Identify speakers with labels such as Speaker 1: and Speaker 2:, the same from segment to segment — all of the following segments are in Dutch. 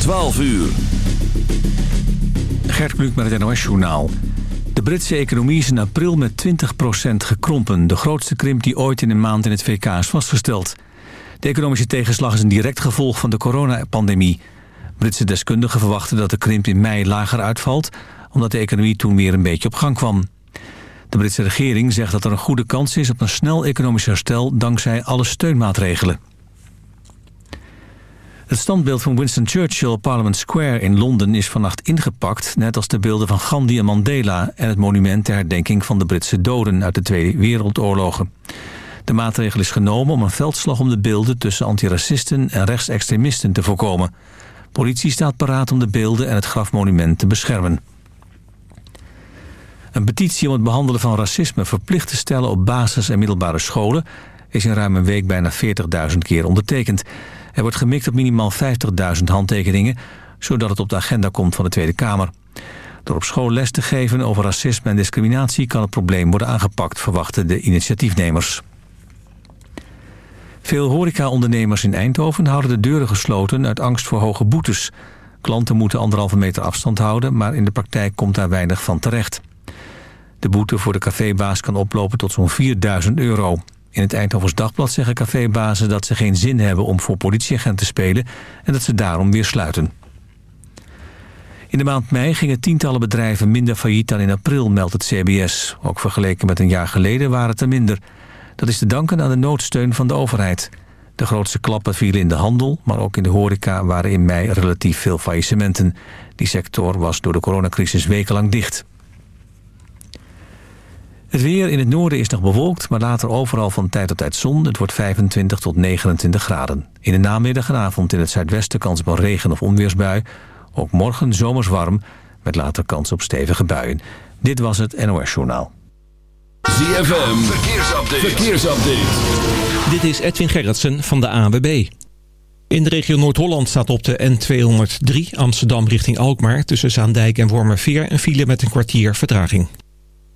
Speaker 1: 12 uur.
Speaker 2: Gert Kluk met het NOS-journaal. De Britse economie is in april met 20% gekrompen. De grootste krimp die ooit in een maand in het VK is vastgesteld. De economische tegenslag is een direct gevolg van de coronapandemie. Britse deskundigen verwachten dat de krimp in mei lager uitvalt... omdat de economie toen weer een beetje op gang kwam. De Britse regering zegt dat er een goede kans is op een snel economisch herstel... dankzij alle steunmaatregelen. Het standbeeld van Winston Churchill op Parliament Square in Londen is vannacht ingepakt... net als de beelden van Gandhi en Mandela... en het monument ter herdenking van de Britse doden uit de Tweede Wereldoorlogen. De maatregel is genomen om een veldslag om de beelden... tussen antiracisten en rechtsextremisten te voorkomen. Politie staat paraat om de beelden en het grafmonument te beschermen. Een petitie om het behandelen van racisme verplicht te stellen op basis- en middelbare scholen... is in ruim een week bijna 40.000 keer ondertekend... Er wordt gemikt op minimaal 50.000 handtekeningen... zodat het op de agenda komt van de Tweede Kamer. Door op school les te geven over racisme en discriminatie... kan het probleem worden aangepakt, verwachten de initiatiefnemers. Veel horecaondernemers in Eindhoven houden de deuren gesloten... uit angst voor hoge boetes. Klanten moeten anderhalve meter afstand houden... maar in de praktijk komt daar weinig van terecht. De boete voor de cafébaas kan oplopen tot zo'n 4000 euro. In het Eindhovens Dagblad zeggen cafébazen dat ze geen zin hebben om voor politieagent te spelen en dat ze daarom weer sluiten. In de maand mei gingen tientallen bedrijven minder failliet dan in april, meldt het CBS. Ook vergeleken met een jaar geleden waren het er minder. Dat is te danken aan de noodsteun van de overheid. De grootste klappen vielen in de handel, maar ook in de horeca waren in mei relatief veel faillissementen. Die sector was door de coronacrisis wekenlang dicht. Het weer in het noorden is nog bewolkt, maar later overal van tijd tot tijd zon. Het wordt 25 tot 29 graden. In de namiddag en avond in het zuidwesten kans op regen- of onweersbui. Ook morgen zomers warm, met later kans op stevige buien. Dit was het NOS Journaal.
Speaker 1: ZFM, verkeersupdate. verkeersupdate.
Speaker 3: Dit is Edwin Gerritsen van de AWB. In de regio Noord-Holland staat op de N203 Amsterdam richting Alkmaar... tussen Zaandijk en Wormerveer een file met een kwartier vertraging.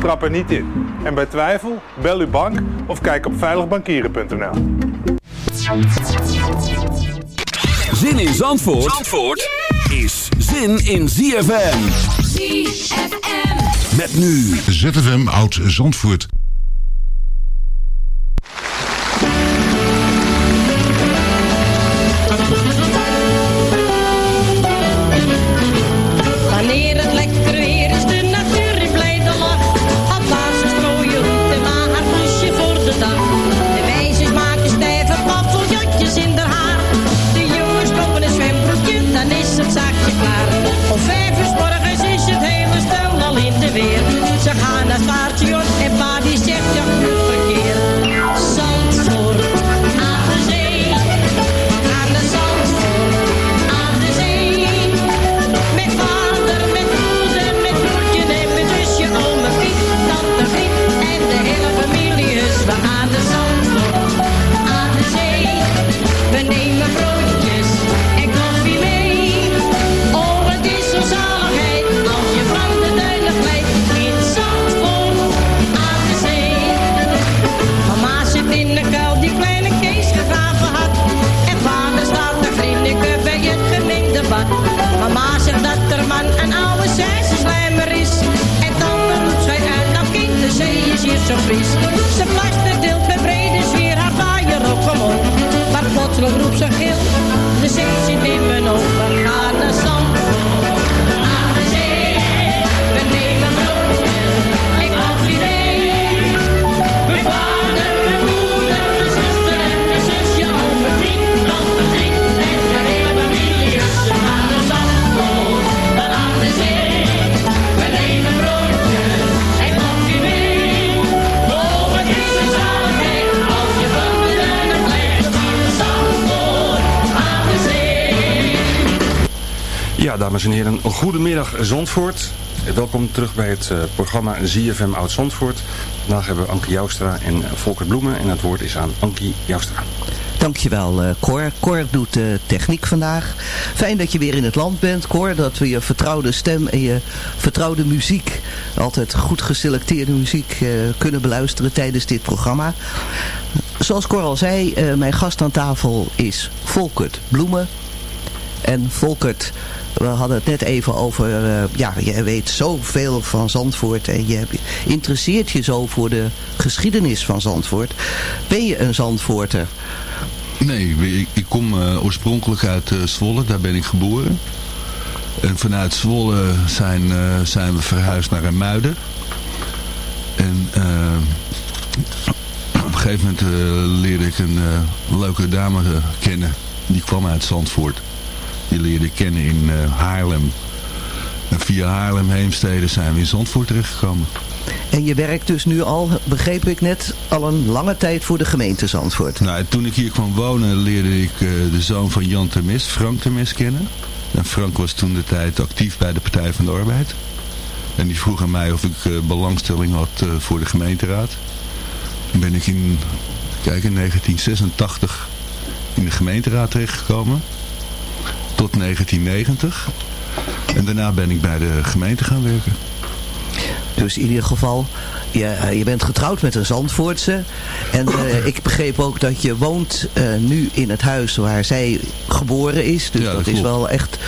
Speaker 4: trap er niet in. En bij twijfel, bel uw bank of kijk op veiligbankieren.nl.
Speaker 1: Zin in Zandvoort, Zandvoort is zin in ZFM.
Speaker 5: ZFM.
Speaker 1: Met nu
Speaker 6: ZFM Oud Zandvoort.
Speaker 7: Dames en heren, goedemiddag Zandvoort. Welkom terug bij het eh, programma ZFM Oud Zandvoort. Vandaag hebben we Anke Joustra en Volker Bloemen en het woord is aan Ankie Joustra.
Speaker 8: Dankjewel eh Cor. Cor doet de techniek vandaag. Fijn dat je weer in het land bent Cor. Dat we je vertrouwde stem en je vertrouwde muziek, altijd goed geselecteerde muziek, eh, kunnen beluisteren tijdens dit programma. Zoals Cor al zei, mijn gast aan tafel is Volkert Bloemen. En Volkert, we hadden het net even over, eh, ja, jij weet zoveel van Zandvoort en je interesseert je zo voor de geschiedenis van Zandvoort. Ben je een Zandvoorter?
Speaker 6: Nee, ik, kom eh, oorspronkelijk uit eh, Zwolle, daar ben ik geboren. En vanuit Zwolle zijn, zijn we verhuisd naar Muiden. En op een gegeven moment leerde ik een leuke dame kennen. Die kwam uit Zandvoort. Die leerde kennen in eh, Haarlem. En via Haarlem Heemstede zijn we in Zandvoort terechtgekomen.
Speaker 8: En je werkt dus nu al, begreep ik net, al een lange tijd voor de gemeente Zandvoort.
Speaker 6: Nou, toen ik hier kwam wonen leerde ik eh, de zoon van Jan Termes, Frank Termes, kennen. En Frank was toen de tijd actief bij de Partij van de Arbeid. En die vroeg aan mij of ik eh, belangstelling had voor de gemeenteraad. Toen ben ik in, kijk, in 1986 in de gemeenteraad terechtgekomen. Tot 1990. En daarna ben ik bij de gemeente gaan werken.
Speaker 8: Dus in ieder geval, je, eh, je bent getrouwd met een Zandvoortse. En eh, ik begreep ook dat je woont eh, nu in het huis waar zij geboren is. Dus
Speaker 6: Ja,
Speaker 8: dat,
Speaker 6: dat
Speaker 8: is wel echt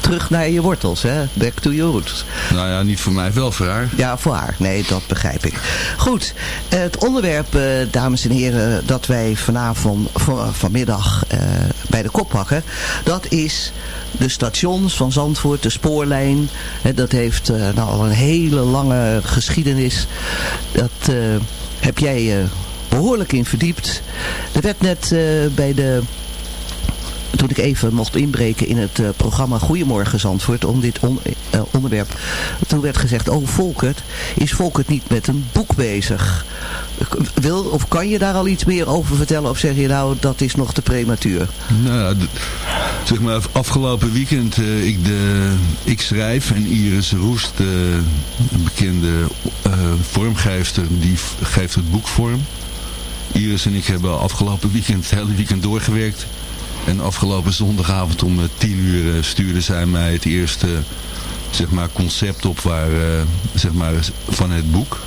Speaker 8: terug naar je wortels, hè? Back to your roots.
Speaker 6: Nou ja, niet voor mij, wel voor haar.
Speaker 8: Ja, voor haar. Nee, dat begrijp ik. Goed, het onderwerp, dames en heren, dat wij vanavond, van, vanmiddag bij de kop pakken, dat is de stations van Zandvoort, de spoorlijn. Hè, dat heeft eh, nou al een hele lange geschiedenis. Dat eh, heb jij eh, behoorlijk in verdiept. Er werd net bij de toen ik even mocht inbreken in het eh, programma Goedemorgen Zandvoort om dit eh, onderwerp. Toen werd gezegd, oh Volkert, is Volkert niet met een boek bezig? Wil of kan je daar al iets meer over vertellen of zeg je nou dat is nog te prematuur?
Speaker 6: Nou, zeg maar afgelopen weekend, eh, ik, de, ik schrijf en Iris Roest, een bekende vormgeefster, die geeft het boek vorm. Iris en ik hebben afgelopen weekend, het hele weekend doorgewerkt. En afgelopen zondagavond om eh, tien uur eh, stuurde zij mij het eerste zeg maar, concept op waar, eh, zeg maar, van het boek.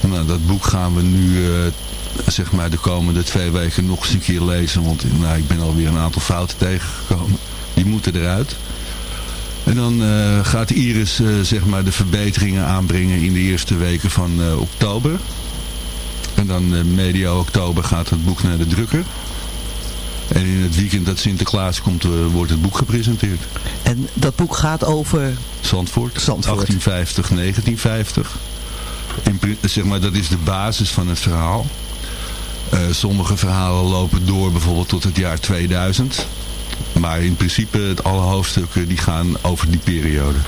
Speaker 6: Nou, dat boek gaan we nu eh, zeg maar de komende twee weken nog eens een keer lezen. Want nou, ik ben alweer een aantal fouten tegengekomen. Die moeten eruit. En dan eh, gaat Iris eh, zeg maar de verbeteringen aanbrengen in de eerste weken van eh, oktober. En dan eh, medio oktober gaat het boek naar de drukker. En in het weekend dat Sinterklaas komt, eh, wordt het boek gepresenteerd.
Speaker 8: En dat boek gaat over,
Speaker 6: Zandvoort,
Speaker 8: Zandvoort.
Speaker 6: 1850, 1950. In, pri- zeg maar, dat is de basis van het verhaal. Eh, sommige verhalen lopen door bijvoorbeeld tot het jaar 2000. Maar in principe, het alle hoofdstukken die gaan over die periode.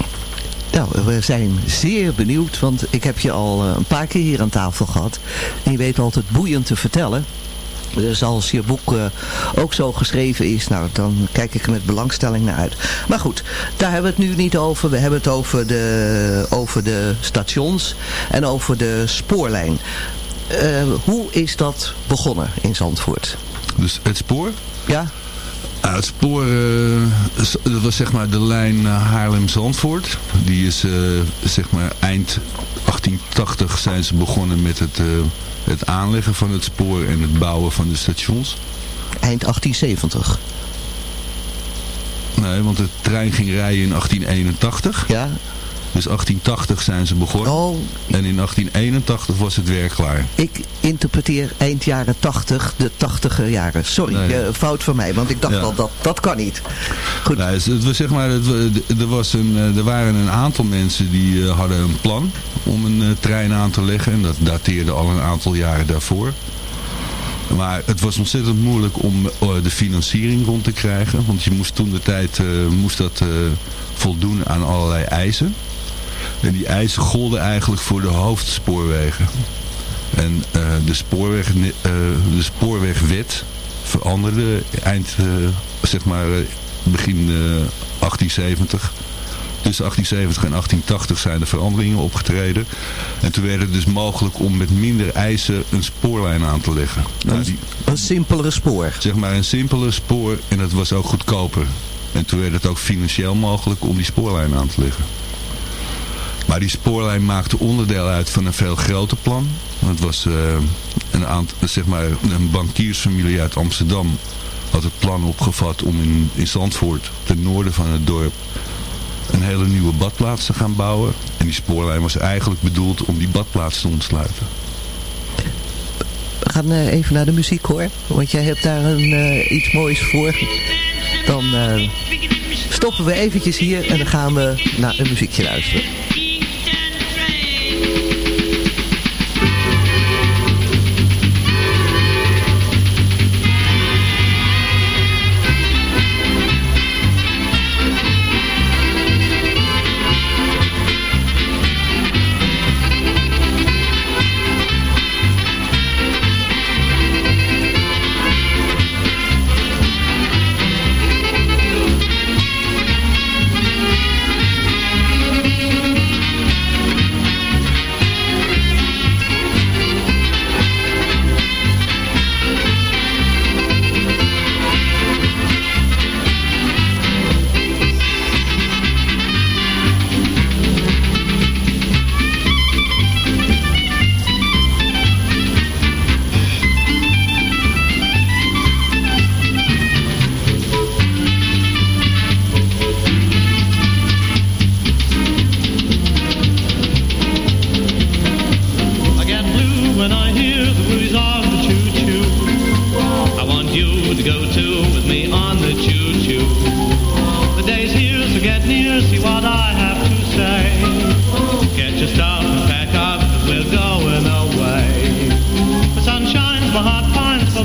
Speaker 8: nou we zijn zeer benieuwd, want ik heb je al eh, een paar keer hier aan tafel gehad. En je weet altijd boeiend te vertellen. Dus als je boek eh, ook zo geschreven is, nou, dan kijk ik er met belangstelling naar uit. Maar goed, daar hebben we het nu niet over. We hebben het over de, over de stations en over de spoorlijn. Eh, hoe is dat begonnen in Zandvoort?
Speaker 6: Dus het spoor?
Speaker 8: Ja?
Speaker 6: Nou, het spoor, eh, dat was zeg maar de lijn Haarlem-Zandvoort. Die is zeg maar eind 1880 zijn ze begonnen met het, eh, het aanleggen van het spoor en het bouwen van de stations.
Speaker 8: Eind 1870.
Speaker 6: Nee, want de trein ging rijden in 1881.
Speaker 8: Ja?
Speaker 6: Dus 1880 zijn ze begonnen.
Speaker 8: Oh,
Speaker 6: En in 1881 was het werk klaar.
Speaker 8: ik interpreteer eind jaren 80, de 80 jaren. Sorry,
Speaker 6: Nee.
Speaker 8: eh, fout van mij, want ik dacht
Speaker 6: Ja.
Speaker 8: al, dat, dat kan niet. Goed.
Speaker 6: Nee, het, was, zeg maar, het, er, was een, eh, er waren een aantal mensen die eh, hadden een plan om een trein aan te leggen. En dat dateerde al een aantal jaren daarvoor. Maar het was ontzettend moeilijk om de financiering rond te krijgen. Want je moest toen de tijd moest dat, voldoen aan allerlei eisen. En die eisen golden eigenlijk voor de hoofdspoorwegen. En eh, de, spoorweg, eh, de spoorwegwet veranderde eind, eh, zeg maar, begin eh, 1870. Tussen 1870 en 1880 zijn er veranderingen opgetreden. En toen werd het dus mogelijk om met minder eisen een spoorlijn aan te leggen. Nou, die,
Speaker 8: Een simpelere spoor.
Speaker 6: zeg maar een simpeler spoor en dat was ook goedkoper. En toen werd het ook financieel mogelijk om die spoorlijn aan te leggen. Maar die spoorlijn maakte onderdeel uit van een veel groter plan. Het was eh, een, aantal, zeg maar, een bankiersfamilie uit Amsterdam had het plan opgevat om in, in Zandvoort, ten noorden van het dorp, een hele nieuwe badplaats te gaan bouwen. En die spoorlijn was eigenlijk bedoeld om die badplaats te ontsluiten.
Speaker 8: We gaan eh, even naar de muziek hoor. Want jij hebt daar een, eh, iets moois voor. Dan stoppen we eventjes hier en dan gaan we naar een muziekje luisteren.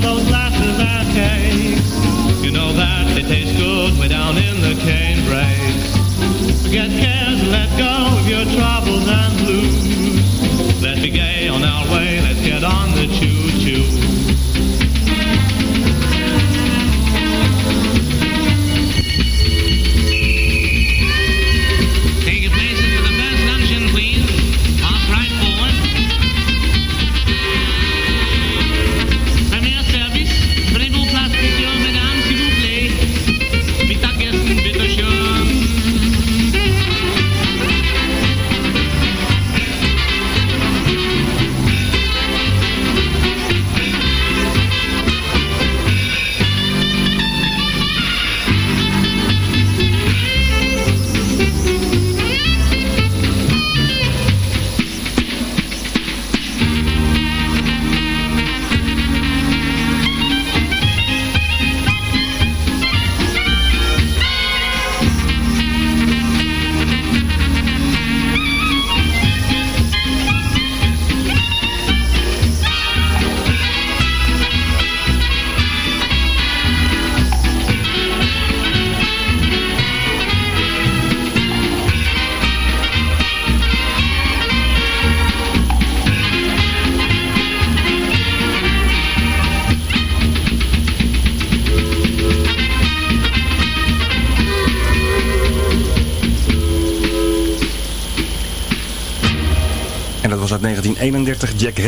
Speaker 9: Those glasses and cakes. You know that they taste good way down in the cane breaks. Forget cares and let go of your troubles and blues. Let's be gay on our way, let's get on the choo-choo.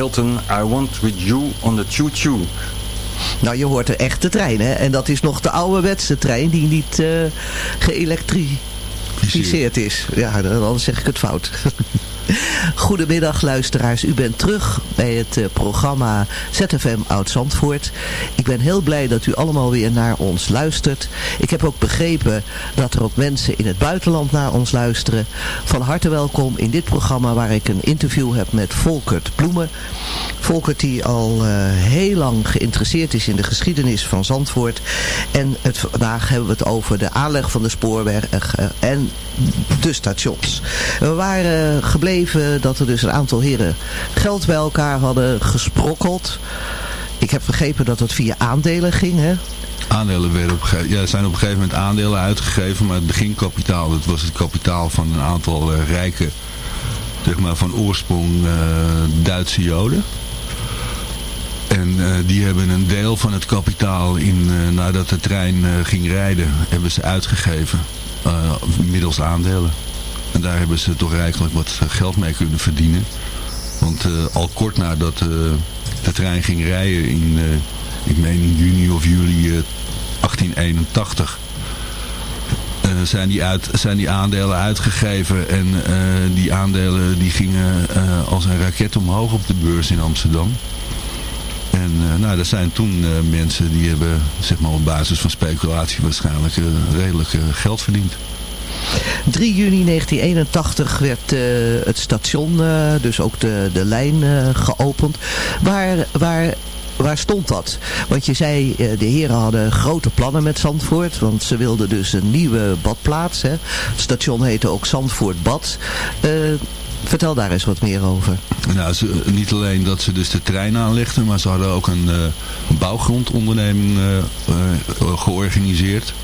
Speaker 7: Hilton, I Want With You on the Choo Choo.
Speaker 8: Nou, je hoort de echte trein, hè? En dat is nog de ouderwetse trein die niet eh geëlektrificeerd is. Ja, dan zeg ik het fout. Goedemiddag luisteraars, u bent terug bij het eh, programma ZFM Oud-Zandvoort. Ik ben heel blij dat u allemaal weer naar ons luistert. Ik heb ook begrepen dat er ook mensen in het buitenland naar ons luisteren. Van harte welkom in dit programma waar ik een interview heb met Volkert Bloemen. Volkert die al eh, heel lang geïnteresseerd is in de geschiedenis van Zandvoort. En het, vandaag hebben we het over de aanleg van de spoorweg eh, en de stations. We waren gebleven dat er dus een aantal heren geld bij elkaar hadden gesprokkeld. Ik heb begrepen dat het via aandelen ging, hè?
Speaker 6: Aandelen werden op, ja, zijn op een gegeven moment aandelen uitgegeven, maar het beginkapitaal, dat was het kapitaal van een aantal eh, rijke, zeg maar van oorsprong eh, Duitse joden. En eh, die hebben een deel van het kapitaal in, nadat de trein ging rijden, hebben ze uitgegeven middels aandelen. En daar hebben ze toch rijkelijk wat eh, geld mee kunnen verdienen. Want eh, al kort nadat eh, de trein ging rijden in, ik meen in juni of juli eh, 1881... eh, zijn, die uit, zijn die aandelen uitgegeven en die aandelen die gingen als een raket omhoog op de beurs in Amsterdam. En eh, nou, er zijn toen mensen die hebben zeg maar, op basis van speculatie waarschijnlijk redelijk geld verdiend.
Speaker 8: 3 juni 1981 werd eh, het station, eh, dus ook de, de lijn, eh, geopend. Waar, waar, waar stond dat? Want je zei, de heren hadden grote plannen met Zandvoort. Want ze wilden dus een nieuwe badplaats. Hè. Het station heette ook Zandvoort Bad. Vertel daar eens wat meer over.
Speaker 6: Nou, niet alleen dat ze dus de trein aanlegden, maar ze hadden ook een, bouwgrondonderneming georganiseerd.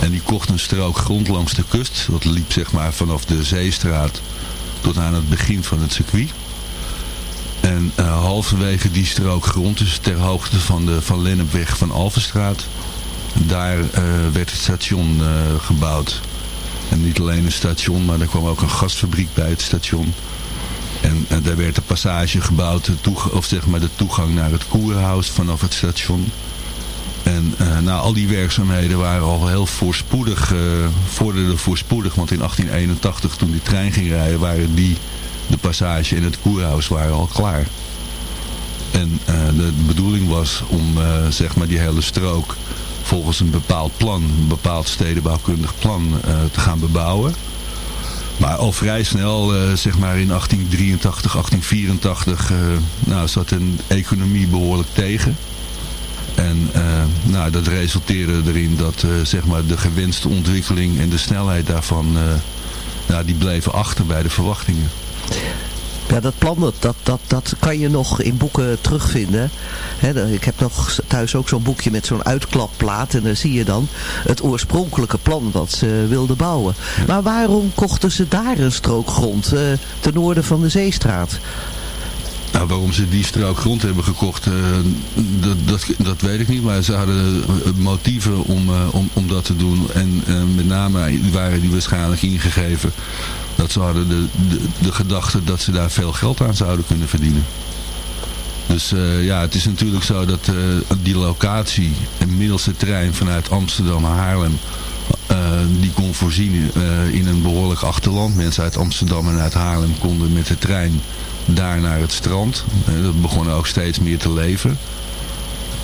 Speaker 6: En die kocht een strook grond langs de kust. Dat liep zeg maar vanaf de Zeestraat tot aan het begin van het circuit. En eh, halverwege die strook grond, dus ter hoogte van de Van Lennepweg van Alvenstraat, daar eh, werd het station eh, gebouwd. En niet alleen een station, maar er kwam ook een gasfabriek bij het station. En, daar werd een passage gebouwd, de of zeg maar de toegang naar het koerhuis vanaf het station. En eh al die werkzaamheden waren al heel voorspoedig, eh vorderden voorspoedig. Want in 1881, toen die trein ging rijden, waren die, de passage en het koerhuis waren al klaar. En eh, de bedoeling was om zeg maar die hele strook volgens een bepaald plan, een bepaald stedenbouwkundig plan te gaan bebouwen. Maar al vrij snel, zeg maar in 1883, 1884, eh, nou, zat een economie behoorlijk tegen. En eh, nou, dat resulteerde erin dat eh, zeg maar de gewenste ontwikkeling en de snelheid daarvan, eh, nou, die bleven achter bij de verwachtingen.
Speaker 8: Ja, dat plan, dat, dat, dat, kan je nog in boeken terugvinden. Ik heb nog thuis ook zo'n boekje met zo'n uitklapplaat. En daar zie je dan het oorspronkelijke plan wat ze wilden bouwen. Maar waarom kochten ze daar een strook grond ten noorden van de Zeestraat?
Speaker 6: Nou, waarom ze die strook grond hebben gekocht, eh, dat, dat, dat weet ik niet. Maar ze hadden eh, motieven om, eh, om, om dat te doen. En met name waren die waarschijnlijk ingegeven dat ze hadden de, de, gedachte dat ze daar veel geld aan zouden kunnen verdienen. Dus ja, het is natuurlijk zo dat die locatie, een middelste trein vanuit Amsterdam naar Haarlem, die kon voorzien eh, in een behoorlijk achterland. Mensen uit Amsterdam en uit Haarlem konden met de trein daar naar het strand. Eh, dat begon ook steeds meer te leven.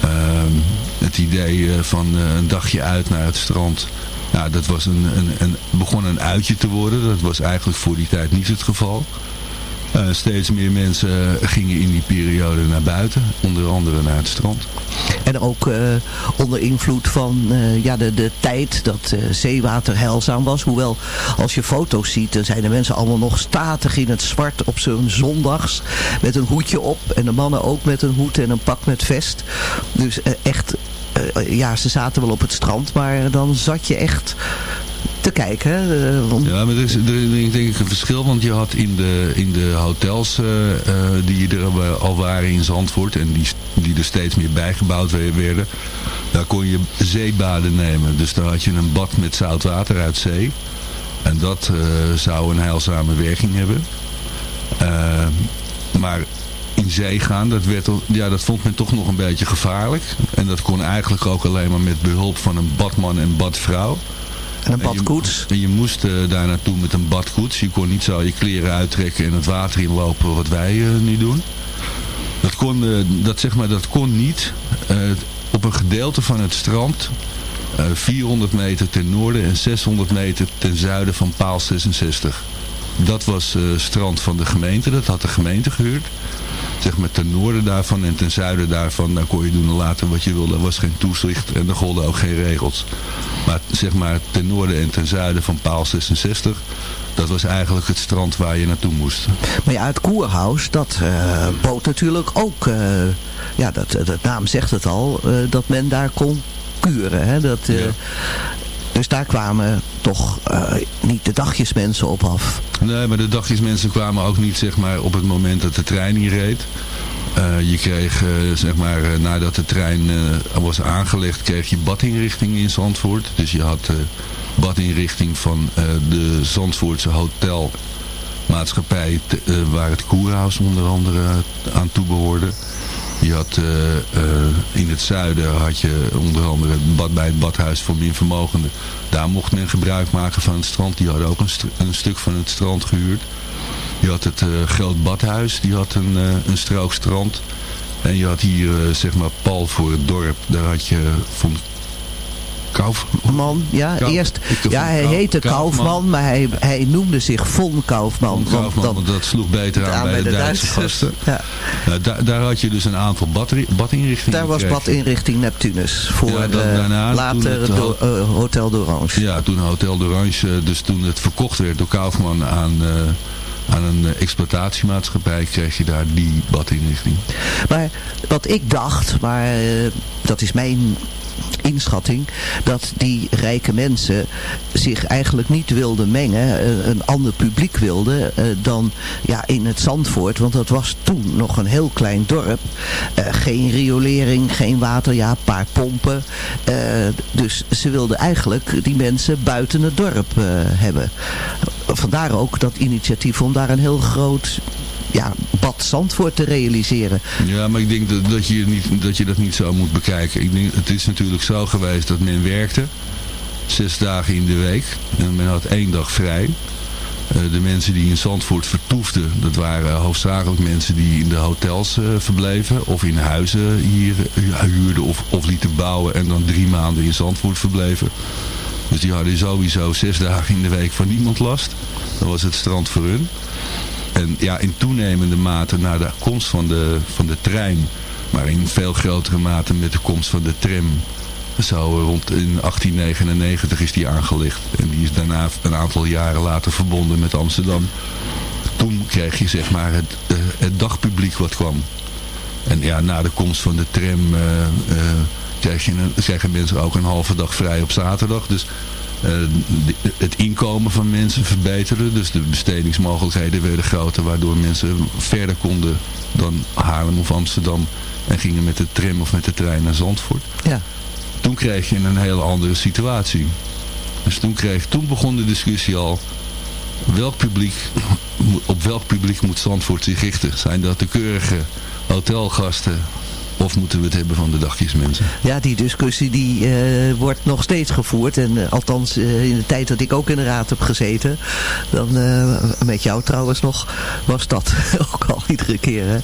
Speaker 6: Ehm, het idee eh, van eh, een dagje uit naar het strand, nou, dat was een, een, een, begon een uitje te worden. Dat was eigenlijk voor die tijd niet het geval. Eh, steeds meer mensen gingen in die periode naar buiten, onder andere naar het strand.
Speaker 8: En ook eh, onder invloed van eh, ja, de, de tijd dat eh, zeewater heilzaam was. Hoewel, als je foto's ziet, dan zijn de mensen allemaal nog statig in het zwart op zo'n zondags. Met een hoedje op. En de mannen ook met een hoed en een pak met vest. Dus eh, echt, eh, ja, ze zaten wel op het strand. Maar dan zat je echt te kijken. eh,
Speaker 6: Ja, maar er is, denk ik een verschil, want je had in de, in de hotels eh, eh, die er al waren in Zandvoort en die, die er steeds meer bijgebouwd we- werden, daar kon je zeebaden nemen. Dus daar had je een bad met zout water uit zee. En dat zou een heilzame werking hebben. Maar in zee gaan, dat, werd, ja, dat vond men toch nog een beetje gevaarlijk. En dat kon eigenlijk ook alleen maar met behulp van een badman en badvrouw.
Speaker 8: En een badkoets.
Speaker 6: En je, moest eh, daar naartoe met een badkoets. Je kon niet zo je kleren uittrekken en het water inlopen wat wij eh, nu doen. Dat kon, eh, dat, zeg maar, dat kon niet. Op een gedeelte van het strand, eh, 400 meter ten noorden en 600 meter ten zuiden van paal 66. Dat was eh strand van de gemeente, dat had de gemeente gehuurd. Zeg maar ten noorden daarvan en ten zuiden daarvan, daar kon je doen en laten wat je wilde. Er was geen toezicht en er golden ook geen regels. Maar zeg maar ten noorden en ten zuiden van paal 66, dat was eigenlijk het strand waar je naartoe moest.
Speaker 8: Maar ja, het koerhuis, dat eh, bood natuurlijk ook, eh, ja, dat, de naam zegt het al, dat men daar kon kuren. Hè? Dat, Dus daar kwamen toch niet de dagjesmensen op af.
Speaker 6: Nee, maar de dagjesmensen kwamen ook niet zeg maar, op het moment dat de trein hier reed. Eh, je kreeg, eh, zeg maar, eh, nadat de trein was aangelegd, kreeg je badinrichting in Zandvoort. Dus je had badinrichting van de Zandvoortse hotelmaatschappij, waar het Koerhuis onder andere aan toebehoorde. Je had eh, eh, in het zuiden had je onder andere het bad, bij het badhuis voor minvermogenden. Daar mocht men gebruik maken van het strand. Die hadden ook een, een stuk van het strand gehuurd. Je had het eh, Groot Badhuis, die had een, een strook strand. En je had hier, zeg maar, pal voor het dorp. Daar had je van Kaufman.
Speaker 8: Ja, eerst, ja, hij heette
Speaker 6: Kaufman.
Speaker 8: Kaufman, maar hij, hij noemde zich Von Kaufman.
Speaker 6: Van Kaufman,
Speaker 8: want
Speaker 6: want dat sloeg beter aan, bij de, Duitse gasten.
Speaker 8: Ja.
Speaker 6: Nou, daar, daar had je dus een aantal badinrichtingen
Speaker 8: Daar was badinrichting Neptunus voor
Speaker 6: Ja, dan daarna,
Speaker 8: later
Speaker 6: het
Speaker 8: do- eh, Hotel d'Orange.
Speaker 6: Ja, toen Hotel d'Orange, eh, dus toen het verkocht werd door Kaufman aan, eh, aan een exploitatiemaatschappij, kreeg je daar die badinrichting.
Speaker 8: Maar wat ik dacht, maar dat is mijn inschatting, dat die rijke mensen zich eigenlijk niet wilden mengen, eh, een ander publiek wilden eh, dan ja, in het Zandvoort. Want dat was toen nog een heel klein dorp. Eh, geen riolering, geen water, ja, een paar pompen. Dus ze wilden eigenlijk die mensen buiten het dorp hebben. Vandaar ook dat initiatief om daar een heel groot ja, bad Zandvoort te realiseren.
Speaker 6: Ja, maar ik denk dat, dat, je niet, dat je dat niet zo moet bekijken. Ik denk, het is natuurlijk zo geweest dat men werkte. Zes dagen in de week. En men had één dag vrij. Eh, de mensen die in Zandvoort vertoefden, dat waren hoofdzakelijk mensen die in de hotels eh, verbleven. Of in huizen hier eh, huurden of, of lieten bouwen en dan drie maanden in Zandvoort verbleven. Dus die hadden sowieso zes dagen in de week van niemand last. Dan was het strand voor hun. En ja, in toenemende mate na de komst van de, van de trein, maar in veel grotere mate met de komst van de tram. Zo rond in 1899 is die aangelegd. En die is daarna een aantal jaren later verbonden met Amsterdam. Toen kreeg je zeg maar het, eh, het dagpubliek wat kwam. En ja, na de komst van de tram eh, eh, je een, kregen mensen ook een halve dag vrij op zaterdag. Dus eh, het inkomen van mensen verbeterde. Dus de bestedingsmogelijkheden werden groter. Waardoor mensen verder konden dan Haarlem of Amsterdam. En gingen met de tram of met de trein naar Zandvoort.
Speaker 8: Ja.
Speaker 6: Toen kreeg je een hele andere situatie. Dus toen, kreeg, toen begon de discussie al. Welk publiek, op welk publiek moet Zandvoort zich richten? Zijn dat de keurige hotelgasten of moeten we het hebben van de dagjesmensen?
Speaker 8: Ja, die discussie die eh, wordt nog steeds gevoerd. En eh, althans eh, in de tijd dat ik ook in de raad heb gezeten, dan eh, met jou trouwens nog, was dat ook al iedere keer hè,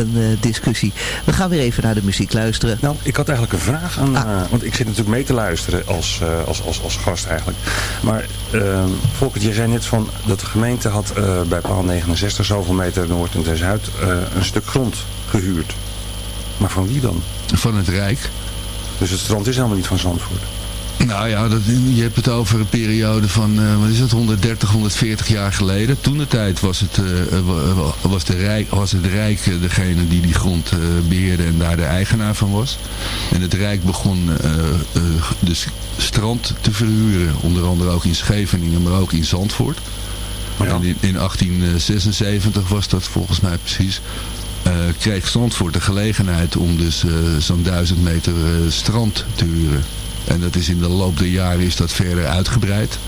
Speaker 8: een eh, discussie. We gaan weer even naar de muziek luisteren.
Speaker 7: Nou, ik had eigenlijk een vraag aan, eh, want ik zit natuurlijk mee te luisteren als, eh, als, als, als gast eigenlijk. Maar uh, Volkert, jij zei net van dat de gemeente had eh, bij paal 69 zoveel meter noord en ten zuid eh, een stuk grond gehuurd. Maar van wie dan?
Speaker 6: Van het Rijk.
Speaker 7: Dus het strand is helemaal niet van Zandvoort?
Speaker 6: Nou ja, dat, je hebt het over een periode van, eh, wat is het, 130, 140 jaar geleden. Toen de tijd was het, eh, wa- was, de Rijk, was het Rijk eh, degene die die grond eh, beheerde en daar de eigenaar van was. En het Rijk begon eh, eh, dus strand te verhuren, onder andere ook in Scheveningen, maar ook in Zandvoort. En in, in 1876 was dat volgens mij precies. Eh, kreeg Zandvoort de gelegenheid om dus eh, zo'n duizend meter eh, strand te huren. En dat is in de loop der jaren is dat verder uitgebreid.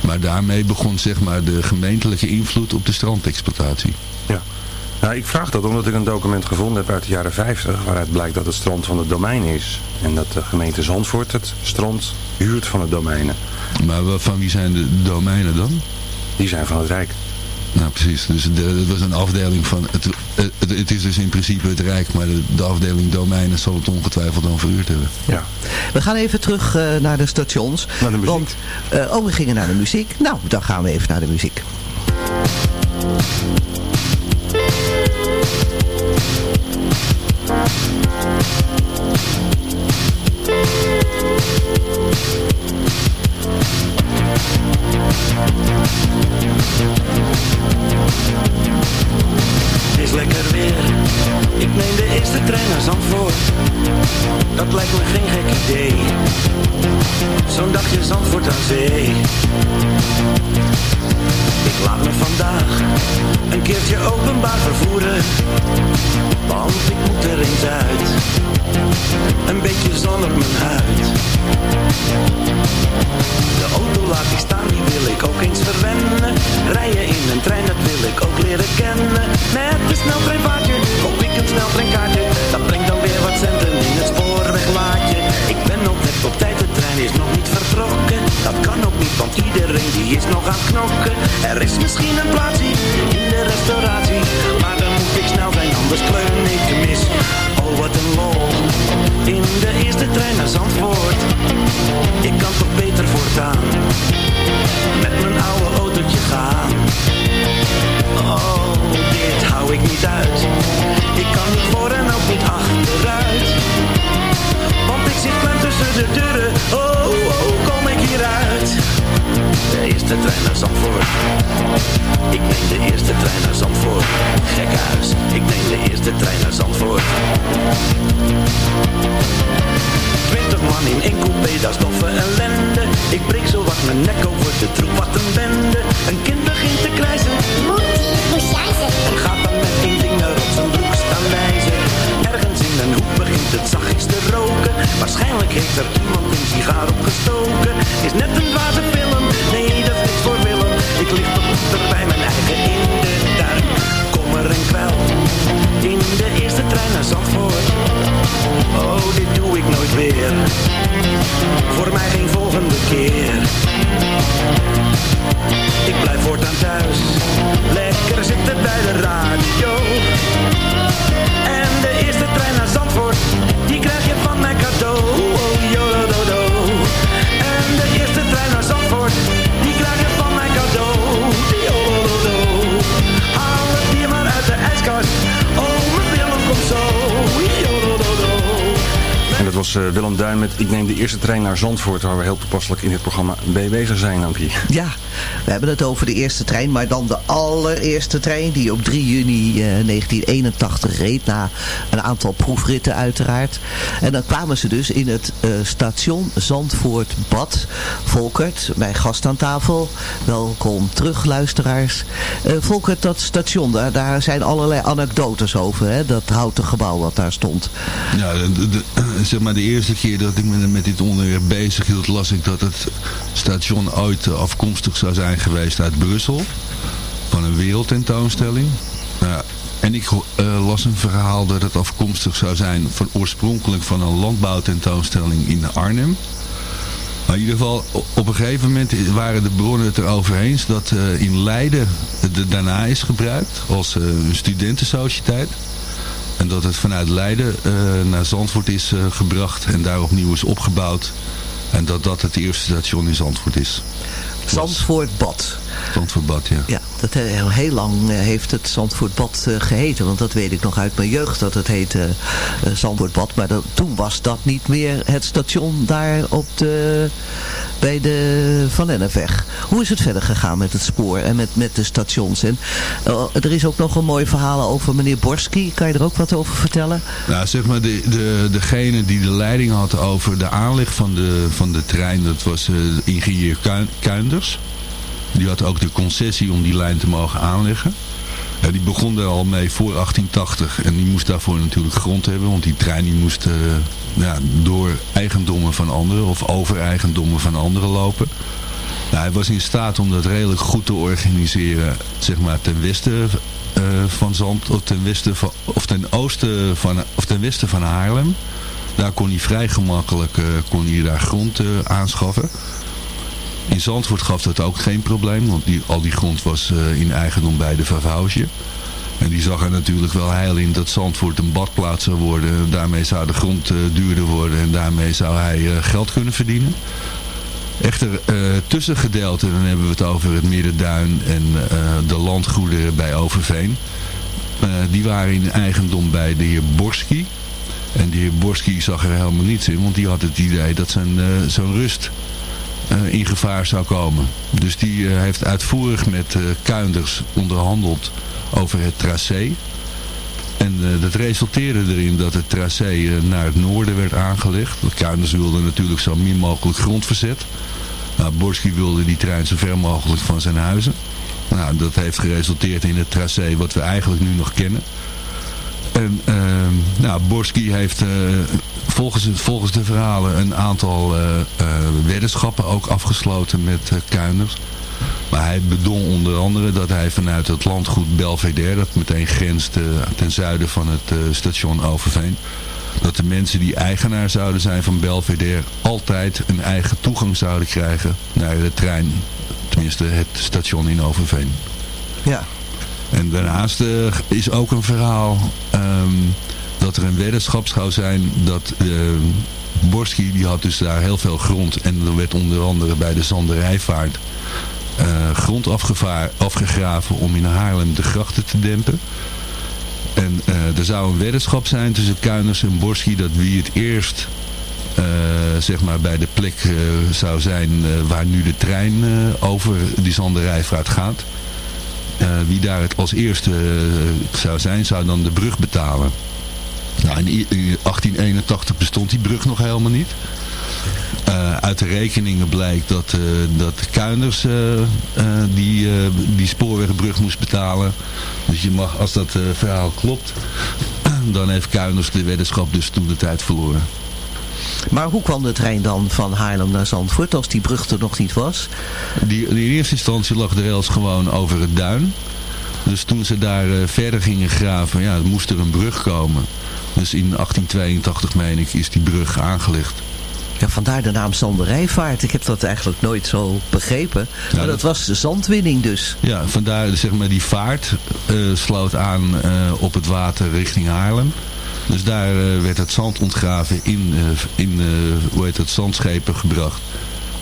Speaker 6: Maar daarmee begon zeg maar de gemeentelijke invloed op de strandexploitatie.
Speaker 7: Ja. Nou, ik vraag dat omdat ik een document gevonden heb uit de jaren 50... waaruit blijkt dat het strand van het domein is. En dat de gemeente Zandvoort het strand huurt van het domeinen.
Speaker 6: Maar van wie zijn de domeinen dan?
Speaker 7: Die zijn van het Rijk.
Speaker 6: Nou, precies. Dus de- het was een afdeling van... Het, het, het is dus in principe het Rijk, maar de, de afdeling domeinen zal het ongetwijfeld dan verhuurd hebben.
Speaker 7: Ja.
Speaker 8: We gaan even terug eh, naar de stations.
Speaker 7: Naar de muziek.
Speaker 8: Want, eh, oh, we gingen naar de muziek. Nou, dan gaan we even naar de muziek.
Speaker 10: Het is lekker weer. Ik neem de eerste trein naar Zandvoort. Dat lijkt me geen gek idee. Zo'n dagje Zandvoort aan zee. Ik laat me vandaag een keertje openbaar vervoeren. Want ik moet er eens uit. Een beetje zon op mijn huid. De auto laat ik staan, die wil ik ook eens verwennen. Rijden in een trein, dat wil ik ook leren kennen. Met een sneltreinvaartje, koop ik een sneltreinkaartje. Dat brengt dan weer wat centen in het spoorweglaadje. Ik ben nog net op tijd, de trein is nog niet vertrokken. Dat kan ook niet, want iedereen die is nog aan knokken. Er is misschien een plaatsje in de restauratie. De eerste trein naar Zandvoort. Ik kan toch beter voortaan. Met mijn oude autootje gaan. Oh, dit hou ik niet uit. Ik kan niet voor en ook niet achteruit. Want ik zit klem tussen de deuren. Oh, oh, kom. De eerste trein naar Zandvoort. Ik neem de eerste trein naar Zandvoort. Gekke huis. Ik neem de eerste trein naar Zandvoort. Twintig man in één coupé, dat is doffe ellende. Ik breek zo wat mijn nek over de troep, wat een bende. Een kind begint te krijzen. moest jij zeggen? En gaat dan met één vinger op het zachtjes te roken. Waarschijnlijk heeft er iemand een sigaar opgestoken. Is net een dwaze film, nee dat is voor Willem. Ik lig er bij mijn eigen in de duin. En in de eerste trein naar Zandvoort. Oh, dit doe ik nooit weer. Voor mij geen volgende keer. Ik blijf voortaan thuis. Lekker zitten bij de radio. En de eerste trein naar Zandvoort, die krijg je van mij cadeau. Oh, jodododo. En de eerste trein naar Zandvoort, die krijg je van Oh, mijn Willem komt zo.
Speaker 7: Dat was eh, Willem Duin met Ik neem de eerste trein naar Zandvoort... waar we heel toepasselijk in dit programma bij bezig zijn, Ankie.
Speaker 8: Ja, we hebben het over de eerste trein, maar dan de allereerste trein die op 3 juni eh, 1981 reed, na een aantal proefritten uiteraard. En dan kwamen ze dus in het eh, station Zandvoort Bad. Volkert, mijn gast aan tafel, welkom terug luisteraars. Eh, Volkert, dat station, daar, daar zijn allerlei anekdotes over, hè? dat houten gebouw wat daar stond.
Speaker 6: Ja, de, de- de- zeg maar de eerste keer dat ik me met dit onderwerp bezig hield, las ik dat het station ooit eh, afkomstig zou zijn geweest uit Brussel. Van een wereldtentoonstelling. Nou en ik eh, las een verhaal dat het afkomstig zou zijn van oorspronkelijk van een landbouwtentoonstelling in Arnhem. Maar in ieder geval, op een gegeven moment waren de bronnen het erover eens dat eh, in Leiden het daarna is gebruikt als een studentensociëteit. En dat het vanuit Leiden eh, naar Zandvoort is eh, gebracht en daar opnieuw is opgebouwd. En dat dat het eerste station in Zandvoort is.
Speaker 8: Zandvoort Bad.
Speaker 6: Zandvoortbad, ja.
Speaker 8: Ja, dat he- heel lang eh, heeft het Zandvoortbad eh, geheten. Want dat weet ik nog uit mijn jeugd dat het heette eh, Zandvoortbad. Maar dat, toen was dat niet meer het station daar op de, bij de Van Lennepweg. Hoe is het verder gegaan met het spoor en met, met de stations? En, er is ook nog een mooi verhaal over meneer Borski. Kan je er ook wat over vertellen?
Speaker 6: Nou, zeg maar, de, de, degene die de leiding had over de aanleg van de, van de trein, dat was eh, ingenieur Kuin- Kuinders. Die had ook de concessie om die lijn te mogen aanleggen. Die begon er al mee voor 1880 en die moest daarvoor natuurlijk grond hebben, want die trein die moest eh, ja, door eigendommen van anderen of over eigendommen van anderen lopen. Nou, hij was in staat om dat redelijk goed te organiseren, zeg maar ten westen eh, van Zand, of ten, westen of ten oosten van, of ten westen van Haarlem. Daar kon hij vrij gemakkelijk eh, kon hij daar grond aanschaffen. In Zandvoort gaf dat ook geen probleem, want die, al die grond was eh, in eigendom bij de Vavhausje. En die zag er natuurlijk wel heil in dat Zandvoort een badplaats zou worden. Daarmee zou de grond eh, duurder worden en daarmee zou hij eh, geld kunnen verdienen. Echter, tussengedeelte, dan hebben we het over het Middenduin en de landgoederen bij Overveen. Die waren in eigendom bij de heer Borski. En die heer Borski zag er helemaal niets in, want die had het idee dat zijn, zijn rust in gevaar zou komen. Dus die eh, heeft uitvoerig met eh, Kuinders onderhandeld over het tracé. En eh, dat resulteerde erin dat het tracé eh, naar het noorden werd aangelegd. De Kuinders wilde natuurlijk zo min mogelijk grondverzet. Nou, Borski wilde die trein zo ver mogelijk van zijn huizen. Nou, dat heeft geresulteerd in het tracé wat we eigenlijk nu nog kennen. En ehm, nou, Borski heeft eh, volgens, volgens de verhalen een aantal eh, eh, weddenschappen ook afgesloten met Kuinders. Maar hij bedong onder andere dat hij vanuit het landgoed Belvedere, dat meteen grenst ten zuiden van het station Overveen, dat de mensen die eigenaar zouden zijn van Belvedere altijd een eigen toegang zouden krijgen naar de trein, tenminste het station in Overveen.
Speaker 8: Ja.
Speaker 6: En daarnaast eh, is ook een verhaal ehm, dat er een weddenschap zou zijn dat uh, Borski die had dus daar heel veel grond en er werd onder andere bij de Zanderijvaart eh, grond afgegraven om in Haarlem de grachten te dempen. En er zou een weddenschap zijn tussen Kuiners en Borski dat wie het eerst zeg maar bij de plek zou zijn waar nu de trein over die Zanderijvaart gaat. Eh, wie daar het als eerste eh, zou zijn, zou dan de brug betalen. Nou, in, i- in 1881 bestond die brug nog helemaal niet. Eh, uit de rekeningen blijkt dat, eh dat Kuinders die, die spoorwegbrug moest betalen. Dus je mag, als dat verhaal klopt, dan heeft Kuinders de weddenschap dus toen de tijd verloren.
Speaker 8: Maar hoe kwam de trein dan van Haarlem naar Zandvoort als die brug er nog niet was?
Speaker 6: Die, in eerste instantie lag de rails gewoon over het duin. Dus toen ze daar eh, verder gingen graven, ja, moest er een brug komen. Dus in 1882, meen ik, is die brug aangelegd.
Speaker 8: Ja, vandaar de naam Zanderijvaart. Ik heb dat eigenlijk nooit zo begrepen. maar dat,
Speaker 6: dat-
Speaker 8: was de zandwinning dus.
Speaker 6: Ja, vandaar zeg maar die vaart eh, sloot aan eh, op het water richting Haarlem. Dus daar eh, werd het zand ontgraven in, eh, in eh, hoe heet het, zandschepen gebracht.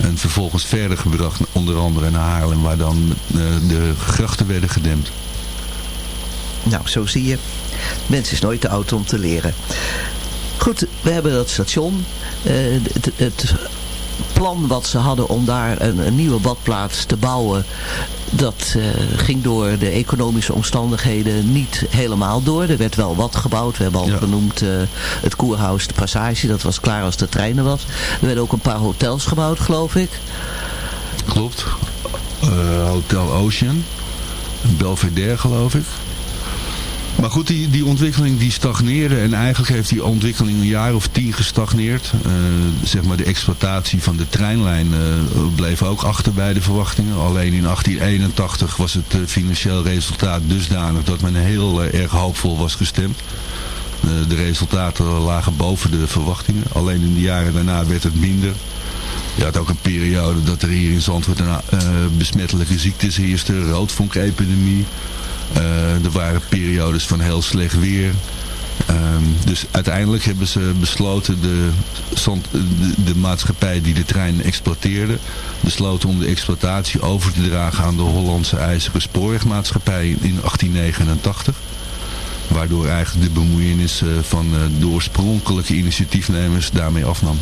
Speaker 6: En vervolgens verder gebracht, onder andere naar Haarlem, waar dan de grachten werden gedempt.
Speaker 8: Nou, zo zie je. Mens is nooit te oud om te leren. Goed, we hebben dat station. Het plan wat ze hadden om daar een, een nieuwe badplaats te bouwen... dat eh, ging door de economische omstandigheden niet helemaal door. Er werd wel wat gebouwd. We hebben al genoemd eh, het Koerhuis, de Passage. Dat was klaar als de treinen was. Er werden ook een paar hotels gebouwd, geloof ik.
Speaker 6: Klopt. Eh, Hotel Ocean. Belvedere geloof ik. Maar goed, die, ontwikkeling die stagneerde. En eigenlijk heeft die ontwikkeling een jaar of tien gestagneerd. Eh, zeg maar de exploitatie van de treinlijn eh, bleef ook achter bij de verwachtingen. Alleen in 1881 was het eh, financieel resultaat dusdanig dat men heel erg hoopvol was gestemd. De resultaten lagen boven de verwachtingen. Alleen in de jaren daarna werd het minder. Je had ook een periode dat er hier in Zandvoort een, besmettelijke ziektes heersten. Roodvonkepidemie. Eh, er waren periodes van heel slecht weer. Ehm, dus uiteindelijk hebben ze besloten, de, de maatschappij die de trein exploiteerde, besloten om de exploitatie over te dragen aan de Hollandse IJzeren Spoorwegmaatschappij in 1889. Waardoor eigenlijk de bemoeienis eh, van eh, de oorspronkelijke initiatiefnemers daarmee afnam.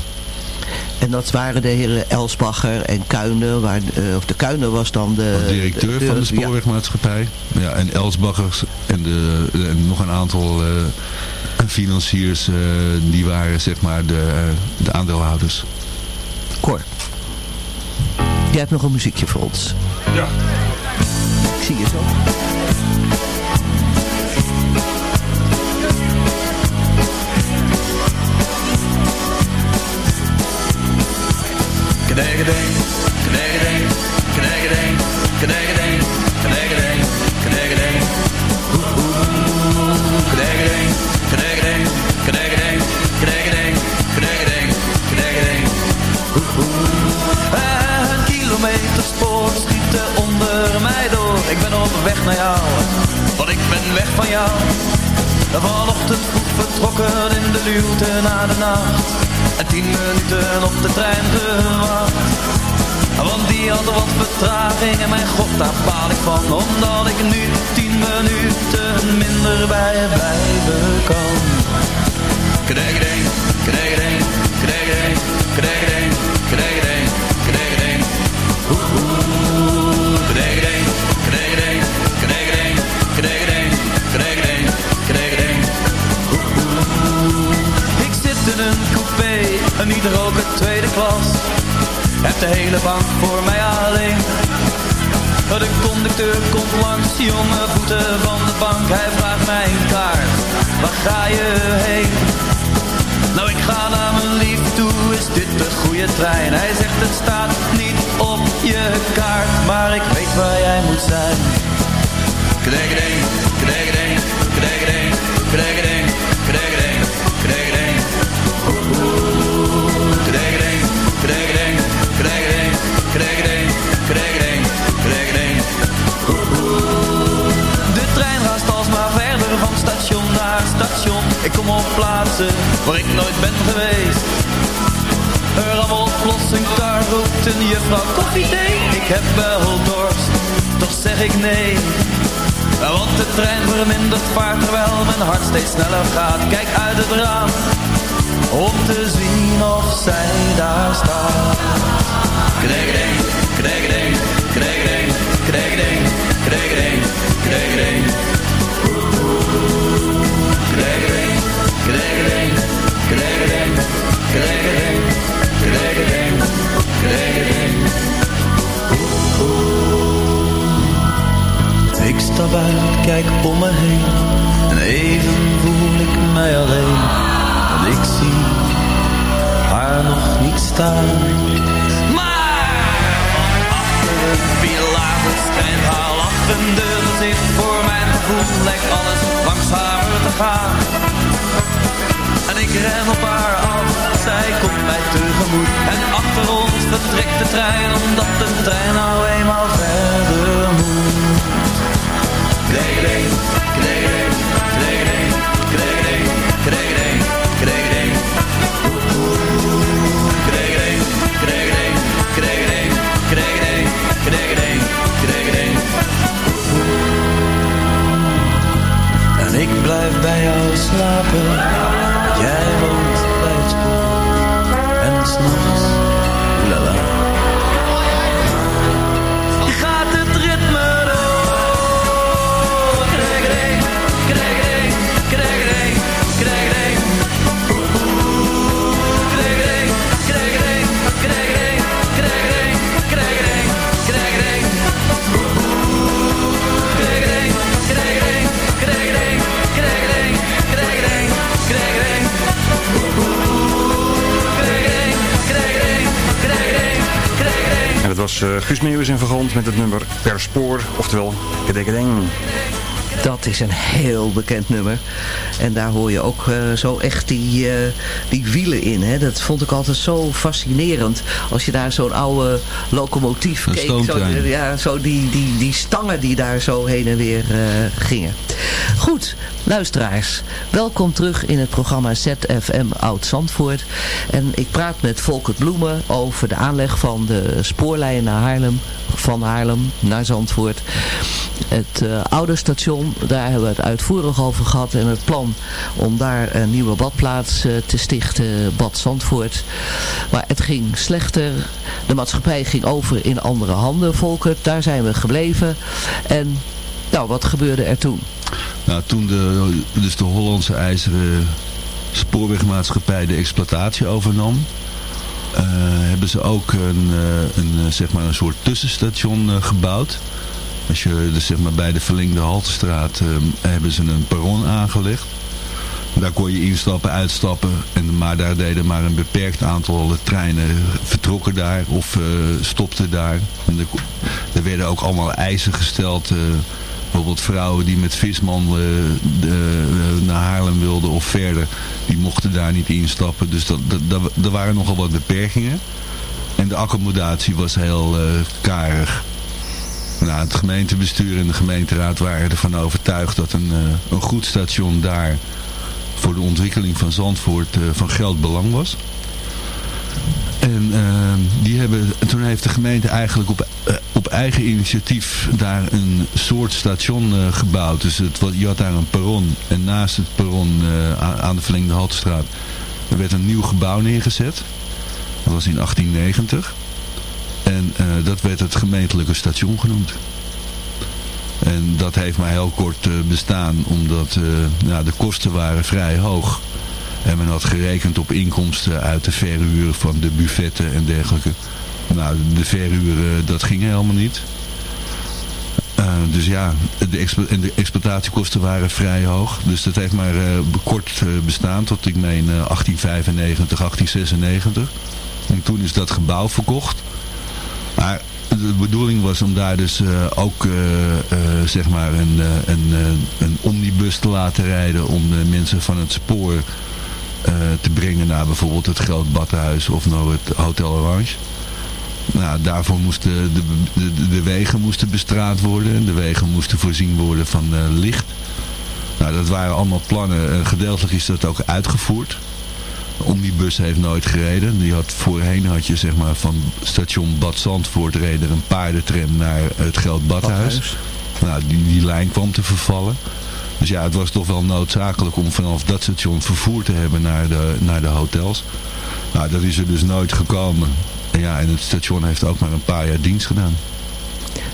Speaker 8: En dat waren de heren Elsbacher en Kuijne. Waar, eh, of de Kuijne was dan de...
Speaker 6: Als directeur
Speaker 8: de-
Speaker 6: van de spoorwegmaatschappij. Ja, en Elsbacher en, de, en nog een aantal eh, financiers, eh, die waren zeg maar de, de aandeelhouders.
Speaker 8: Cor. Jij hebt nog een muziekje voor ons.
Speaker 7: Ja.
Speaker 8: Ik zie je zo.
Speaker 11: Kneggeding, kneggeding, kneggeding, kneggeding, kneggeding, kneggeding. Kneggeding, kneggeding, kneggeding, kneggeding, kneggeding, kneggeding. Een kilometer spoor schiet onder mij door. Ik ben op weg naar jou, want ik ben weg van jou. Vanochtend het vertrokken in de luwte naar de nacht. En tien minuten op de trein gewacht. Want die had wat vertraging en mijn god daar baal ik van Omdat ik nu tien minuten minder bij je blijven kan Kregeding, kregeding, kregeding, kregeding, kregeding, kregeding Oeh, kregeding, kregeding, kregeding, kregeding, kregeding, kregeding Oeh, Ik zit in een coupé, niet roken tweede klas heb de hele bank voor mij alleen. De conducteur komt langs, jonge voeten van de bank. Hij vraagt mij een kaart, waar ga je heen? Nou, ik ga naar mijn lief toe, is dit de goede trein? Hij zegt het staat niet op je kaart, maar ik weet waar jij moet zijn. Kregeding, kregeding, op plaatsen waar ik nooit ben geweest. Er rammelt plots kar, roept een juffrouw koffie thee. Ik heb wel dorst, toch zeg ik nee. Want de trein vermindert vaart terwijl mijn hart steeds sneller gaat. Kijk uit het raam, om te zien of zij daar staat. Kregeding, kregeding, kregeding, kregeding, kregeding, kregeding. Ik stap uit, kijk om me heen. En even voel ik mij alleen. En ik zie haar nog niet staan. Schijnt haar lachende gezicht voor mijn gevoel lijkt alles langzamer te gaan. Ik ren op haar af, zij komt mij tegemoet. En achter ons vertrekt de trein, omdat de trein nou eenmaal verder moet.
Speaker 7: Met het nummer Per Spoor, oftewel Kedekkedeng.
Speaker 8: Dat is een heel bekend nummer. En daar hoor je ook eh, zo echt die, eh, die wielen in. Hè? Dat vond ik altijd zo fascinerend. Als je daar zo'n oude locomotief
Speaker 6: Een
Speaker 8: keek. Zo,
Speaker 6: stoomtrein.
Speaker 8: ja, zo die, die, die stangen die daar zo heen en weer eh, gingen. Goed, luisteraars. Welkom terug in het programma ZFM Oud-Zandvoort. En ik praat met Volkert Bloemen over de aanleg van de spoorlijn naar Haarlem. Van Haarlem naar Zandvoort. Het eh, oude station, daar hebben we het uitvoerig over gehad. En het plan om daar een nieuwe badplaats eh, te stichten, Bad Zandvoort. Maar het ging slechter. De maatschappij ging over in andere handen, Volkert. Daar zijn we gebleven. En nou, wat gebeurde er toen?
Speaker 6: Nou, toen de, dus de Hollandse IJzeren Spoorwegmaatschappij de exploitatie overnam... eh, hebben ze ook een, eh, een, eh, zeg maar een soort tussenstation gebouwd. Als je dus zeg maar bij de verlengde Haltestraat hebben ze een perron aangelegd. Daar kon je instappen, uitstappen. En, maar daar deden maar een beperkt aantal treinen vertrokken daar of stopten daar. En er, er werden ook allemaal eisen gesteld. Bijvoorbeeld vrouwen die met visman eh, eh, naar Haarlem wilden of verder. Die mochten daar niet instappen. Dus dat, dat, er waren nogal wat beperkingen. En de accommodatie was heel eh, karig. Nou, het gemeentebestuur en de gemeenteraad waren ervan overtuigd dat een, een goed station daar voor de ontwikkeling van Zandvoort van groot belang was. En eh, die hebben, en toen heeft de gemeente eigenlijk op, eh, op eigen initiatief daar een soort station eh, gebouwd. Dus het, je had daar een perron en naast het perron eh, aan, de verlengde Haltestraat er werd een nieuw gebouw neergezet. Dat was in 1890. En dat werd het gemeentelijke station genoemd. En dat heeft maar heel kort bestaan, omdat nou, de kosten waren vrij hoog. En men had gerekend op inkomsten uit de verhuur van de buffetten en dergelijke. Nou, de verhuur, eh, dat ging helemaal niet. Eh, dus ja, de, de exploitatiekosten waren vrij hoog. Dus dat heeft maar eh, kort bestaan tot ik meen eh, 1895, 1896. En toen is dat gebouw verkocht. Maar de bedoeling was om daar dus ook zeg maar een, een, een omnibus te laten rijden om de mensen van het spoor te brengen naar bijvoorbeeld het Groot Badhuis of naar het Hotel Orange. Nou, daarvoor moesten de, de, de wegen moesten bestraat worden en de wegen moesten voorzien worden van eh, licht. Nou, dat waren allemaal plannen. En gedeeltelijk is dat ook uitgevoerd. De omnibus heeft nooit gereden. Die had, voorheen had je zeg maar van station Bad Zandvoort reden een paardentram naar het Groot Badhuis.
Speaker 8: Badhuis.
Speaker 6: Nou, die, die lijn kwam te vervallen. Dus ja, het was toch wel noodzakelijk om vanaf dat station vervoer te hebben naar de, naar de hotels. Nou, dat is er dus nooit gekomen. En ja, en het station heeft ook maar een paar jaar dienst gedaan.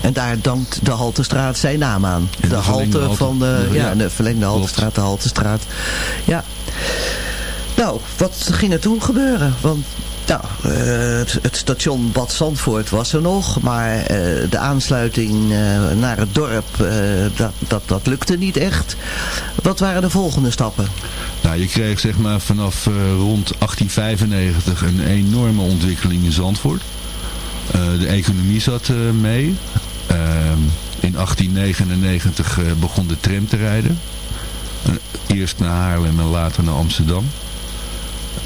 Speaker 8: En daar dankt de Haltestraat zijn naam aan. De, halte
Speaker 6: halte-
Speaker 8: van de, ja,
Speaker 6: ja,
Speaker 8: de verlengde. Haltestraat, de Haltestraat. Ja. Nou, wat ging er toen gebeuren? Want nou, eh, het, het station Bad Zandvoort was er nog, maar eh, de aansluiting eh, naar het dorp, dat, dat, dat lukte niet echt. Wat waren de volgende stappen?
Speaker 6: Nou, je kreeg zeg maar vanaf rond 1895 een enorme ontwikkeling in Zandvoort. De economie zat mee. Ehm, in 1899 eh, begon de tram te rijden. Eerst naar Haarlem en later naar Amsterdam.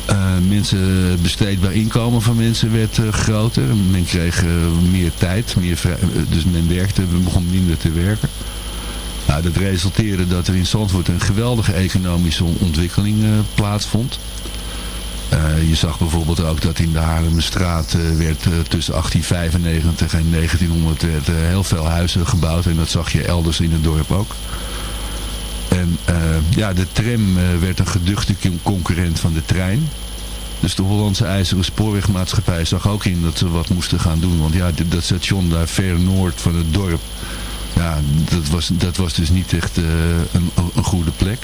Speaker 6: Eh, mensen, besteedbaar inkomen van mensen werd eh, groter. Men kreeg eh, meer tijd, meer dus men werkte, men begon minder te werken. Nou, dat resulteerde dat er in Zandvoort een geweldige economische ontwikkeling plaatsvond. Je zag bijvoorbeeld ook dat in de Haarlemmerstraat eh, werd tussen 1895 en 1900 werd, heel veel huizen gebouwd. En dat zag je elders in het dorp ook. En eh, ja, de tram eh, werd een geduchte con- concurrent van de trein. Dus de Hollandse IJzeren Spoorwegmaatschappij zag ook in dat ze wat moesten gaan doen. Want ja, dat station daar ver noord van het dorp, ja, dat was, dat was dus niet echt eh, een, een goede plek.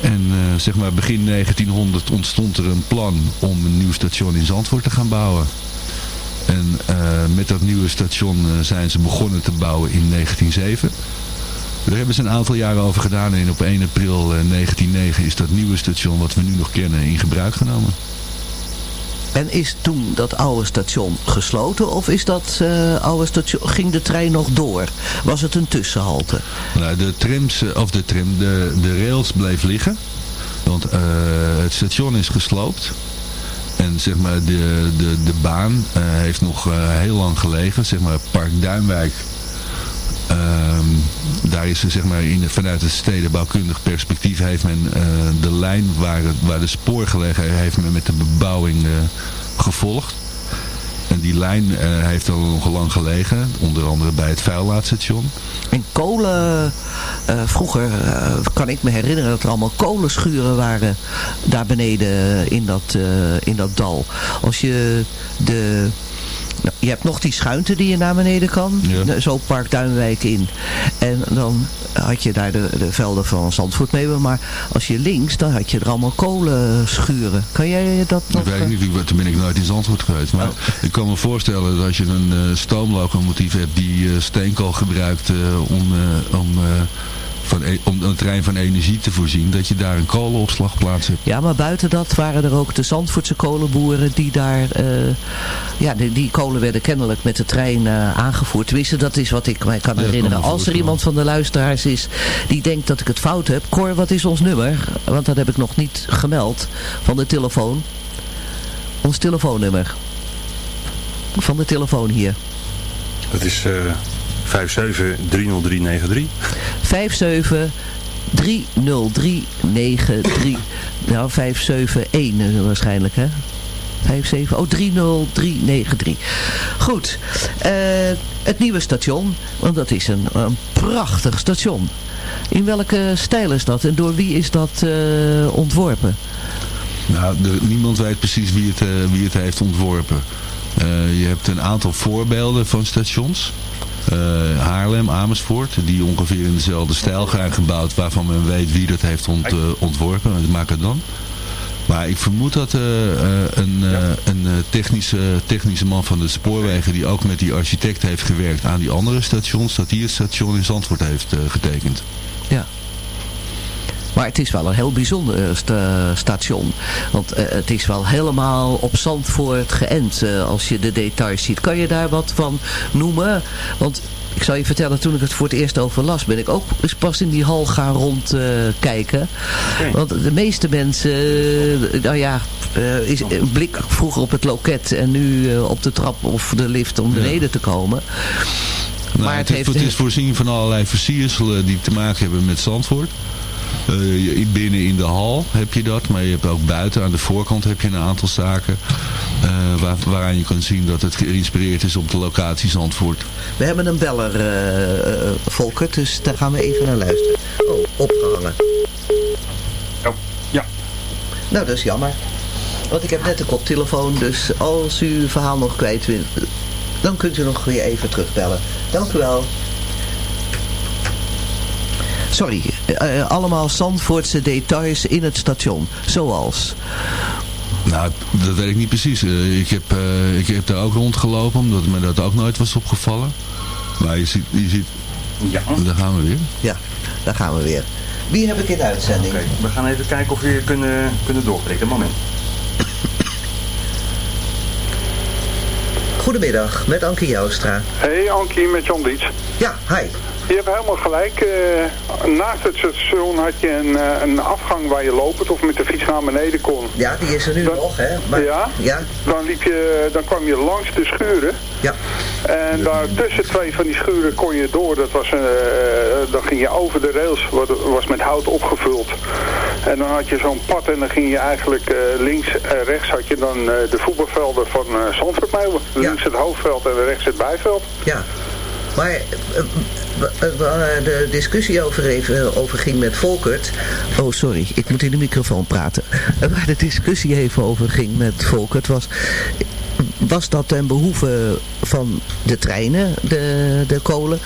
Speaker 6: En zeg maar begin 1900 ontstond er een plan om een nieuw station in Zandvoort te gaan bouwen. En met dat nieuwe station zijn ze begonnen te bouwen in 1907. Daar hebben ze een aantal jaren over gedaan en op 1 april eh, 1909 is dat nieuwe station wat we nu nog kennen in gebruik genomen.
Speaker 8: En is toen dat oude station gesloten of is dat eh, oude station, ging de trein nog door? Was het een tussenhalte?
Speaker 6: Nou, de trams, eh, of de tram, de, de rails bleef liggen. Want eh, het station is gesloopt. En zeg maar, de, de, de baan eh, heeft nog eh, heel lang gelegen. Zeg maar, Park Duinwijk. Ehm, daar is zeg maar, in, vanuit het stedenbouwkundig perspectief heeft men eh, de lijn waar, waar de spoor gelegen heeft men met de bebouwing eh, gevolgd. En die lijn eh, heeft al nog lang gelegen, onder andere bij het vuillaadstation.
Speaker 8: En kolen, vroeger kan ik me herinneren dat er allemaal kolenschuren waren daar beneden in dat, in dat dal. Als je de... nou, je hebt nog die schuinte die je naar beneden kan.
Speaker 6: Ja.
Speaker 8: Zo Park Duinwijk in. En dan had je daar de, de velden van Zandvoort mee. Maar als je links, dan had je er allemaal kolenschuren. Kan jij dat nog...
Speaker 6: Ik weet niet, ik- toen ben ik nooit in Zandvoort geweest. Maar ik kan me voorstellen dat als je een eh, stoomlocomotief hebt die eh, steenkool gebruikt eh, om, om, van, e- om een trein van energie te voorzien, dat je daar een kolenopslagplaats hebt.
Speaker 8: Ja, maar buiten dat waren er ook de Zandvoortse kolenboeren die daar... eh, ja, die, die kolen werden kennelijk met de trein eh, aangevoerd. Tenminste, dat is wat ik mij kan
Speaker 6: Ja, ik kan
Speaker 8: herinneren. Als er iemand van de luisteraars is die denkt dat ik het fout heb... Cor, wat is ons nummer? Want dat heb ik nog niet gemeld van de telefoon. Ons telefoonnummer. Van de telefoon hier.
Speaker 7: Dat is eh 5730393.
Speaker 8: 57 30393. Nou, 571 is het waarschijnlijk, hè? 57, oh, 30393. Goed. eh, het nieuwe station, want dat is een, een prachtig station. In welke stijl is dat en door wie is dat eh, ontworpen?
Speaker 6: Nou, niemand weet precies wie het, eh, wie het heeft ontworpen. Eh, je hebt een aantal voorbeelden van stations. Eh, Haarlem, Amersfoort, die ongeveer in dezelfde stijl zijn gebouwd, waarvan men weet wie dat heeft ont, eh, ontworpen. Maakt het dan. Maar ik vermoed dat eh, eh, een, eh, een eh, technische, technische man van de spoorwegen, die ook met die architect heeft gewerkt aan die andere stations, dat die het station in Zandvoort heeft getekend.
Speaker 8: Ja. Maar het is wel een heel bijzonder eh, sta- station. Want eh, het is wel helemaal op Zandvoort geënt eh, als je de details ziet. Kan je daar wat van noemen? Want ik zal je vertellen, toen ik het voor het eerst over las, ben ik ook eens pas in die hal gaan rondkijken. Want de meeste mensen, nou ja, is een blik vroeger op het loket en nu op de trap of de lift om beneden te komen.
Speaker 6: Nou,
Speaker 8: Maar
Speaker 6: het,
Speaker 8: heeft-
Speaker 6: het is voorzien van allerlei versierselen die te maken hebben met Zandvoort. Eh, binnen in de hal heb je dat, maar je hebt ook buiten aan de voorkant heb je een aantal zaken eh, waar, waaraan je kan zien dat het geïnspireerd is op de locatie Zandvoort.
Speaker 8: We hebben een beller, eh eh, Volker, dus daar gaan we even naar luisteren. Oh, opgehangen.
Speaker 7: ja.
Speaker 8: Nou, dat is jammer. Want ik heb net een koptelefoon, dus als u uw verhaal nog kwijt wilt, dan kunt u nog weer even terugbellen. Dank u wel. Sorry, eh, eh, allemaal Zandvoortse details in het station. Zoals?
Speaker 6: Nou, dat weet ik niet precies. Eh, ik, heb, eh, ik heb daar ook rondgelopen, omdat me dat ook nooit was opgevallen. Maar je ziet, je ziet
Speaker 7: Ja.
Speaker 6: daar gaan we weer.
Speaker 8: Ja, daar gaan we weer. Wie heb ik in de uitzending?
Speaker 7: Oké, we gaan even kijken of we weer kunnen, kunnen doorbreken. Moment.
Speaker 8: Goedemiddag, met Anke Joustra.
Speaker 12: Hey Ankie met John Dietz.
Speaker 8: Ja, hi.
Speaker 12: Je hebt helemaal gelijk. eh, naast het station had je een, eh, een afgang waar je lopend of met de fiets naar beneden kon.
Speaker 8: Ja, die is er nu nog, hè? Maar,
Speaker 12: ja?
Speaker 8: Ja.
Speaker 12: Dan, liep je, dan kwam je langs de schuren.
Speaker 8: Ja.
Speaker 12: En daar tussen twee van die schuren kon je door. Dat was, eh, dan ging je over de rails, wat was met hout opgevuld. En dan had je zo'n pad en dan ging je eigenlijk links en rechts had je dan de voetbalvelden van uh, Zandvoortmeeuwen. Links het hoofdveld en rechts het bijveld.
Speaker 8: Ja, maar waar de discussie over, even, over ging met Volkert... Oh, sorry, ik moet in de microfoon praten. Eh, Waar de discussie even over ging met Volkert was... Was dat ten behoeve van de treinen, de, de kolen?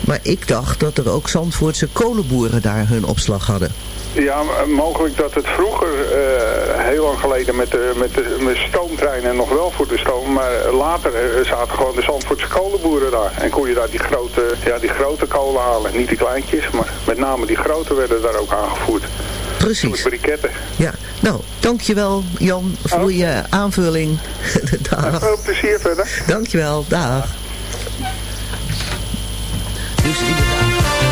Speaker 8: Maar ik dacht dat er ook Zandvoortse kolenboeren daar hun opslag hadden.
Speaker 12: Ja, mogelijk dat het vroeger, eh, heel lang geleden, met de, met de met stoomtreinen nog wel voor de stoom. Maar later eh, zaten gewoon de Zandvoortse kolenboeren daar. En kon je daar die grote, ja, die grote kolen halen. Niet die kleintjes, maar met name die grote werden daar ook aangevoerd.
Speaker 8: Precies.
Speaker 12: Briketten.
Speaker 8: Ja, nou, dankjewel Jan voor je aanvulling. dag.
Speaker 12: Veel plezier verder.
Speaker 8: Dankjewel, dag. Dus inderdaad.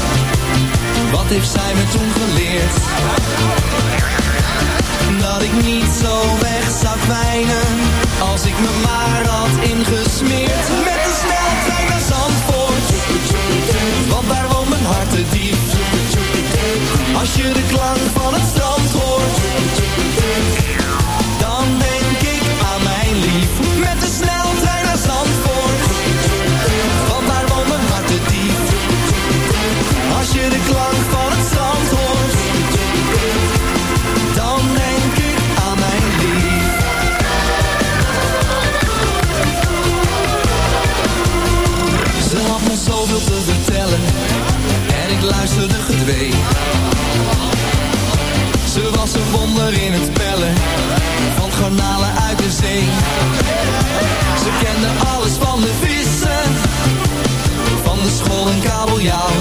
Speaker 13: Wat heeft zij me toen geleerd? Dat ik niet zo weg zou kwijnen Als ik me maar had ingesmeerd. Met een sneltrein naar Zandvoort. Want daar woont mijn hart te diep Als je de klank van het strand hoort Ze was een wonder in het spellen van garnalen uit de zee. Ze kende alles van de vissen, van de school en kabeljauw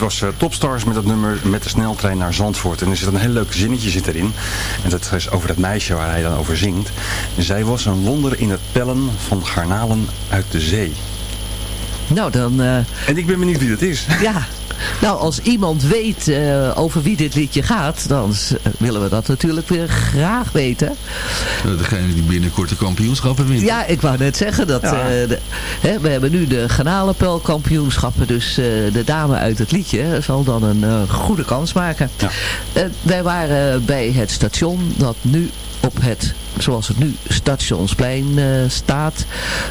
Speaker 8: Dit was
Speaker 7: eh, Topstars met het nummer met de sneltrein naar Zandvoort. En er zit een heel leuk zinnetje zit erin. En dat is over het meisje waar hij dan over zingt. Zij was een wonder in het pellen van garnalen uit de zee.
Speaker 8: Nou, dan...
Speaker 7: En ik ben benieuwd wie dat is.
Speaker 8: Ja, nou als iemand weet eh, over wie dit liedje gaat, dan willen we dat natuurlijk weer graag weten.
Speaker 6: Degene die binnenkort de kampioenschappen wint.
Speaker 8: Ja, ik wou net zeggen dat
Speaker 6: Ja.
Speaker 8: eh, de- hè, we hebben nu de garnalenpelkampioenschappen, dus eh, de dame uit het liedje zal dan een eh, goede kans maken. Eh, wij waren bij het station dat nu op het, zoals het nu, Stationsplein eh, staat.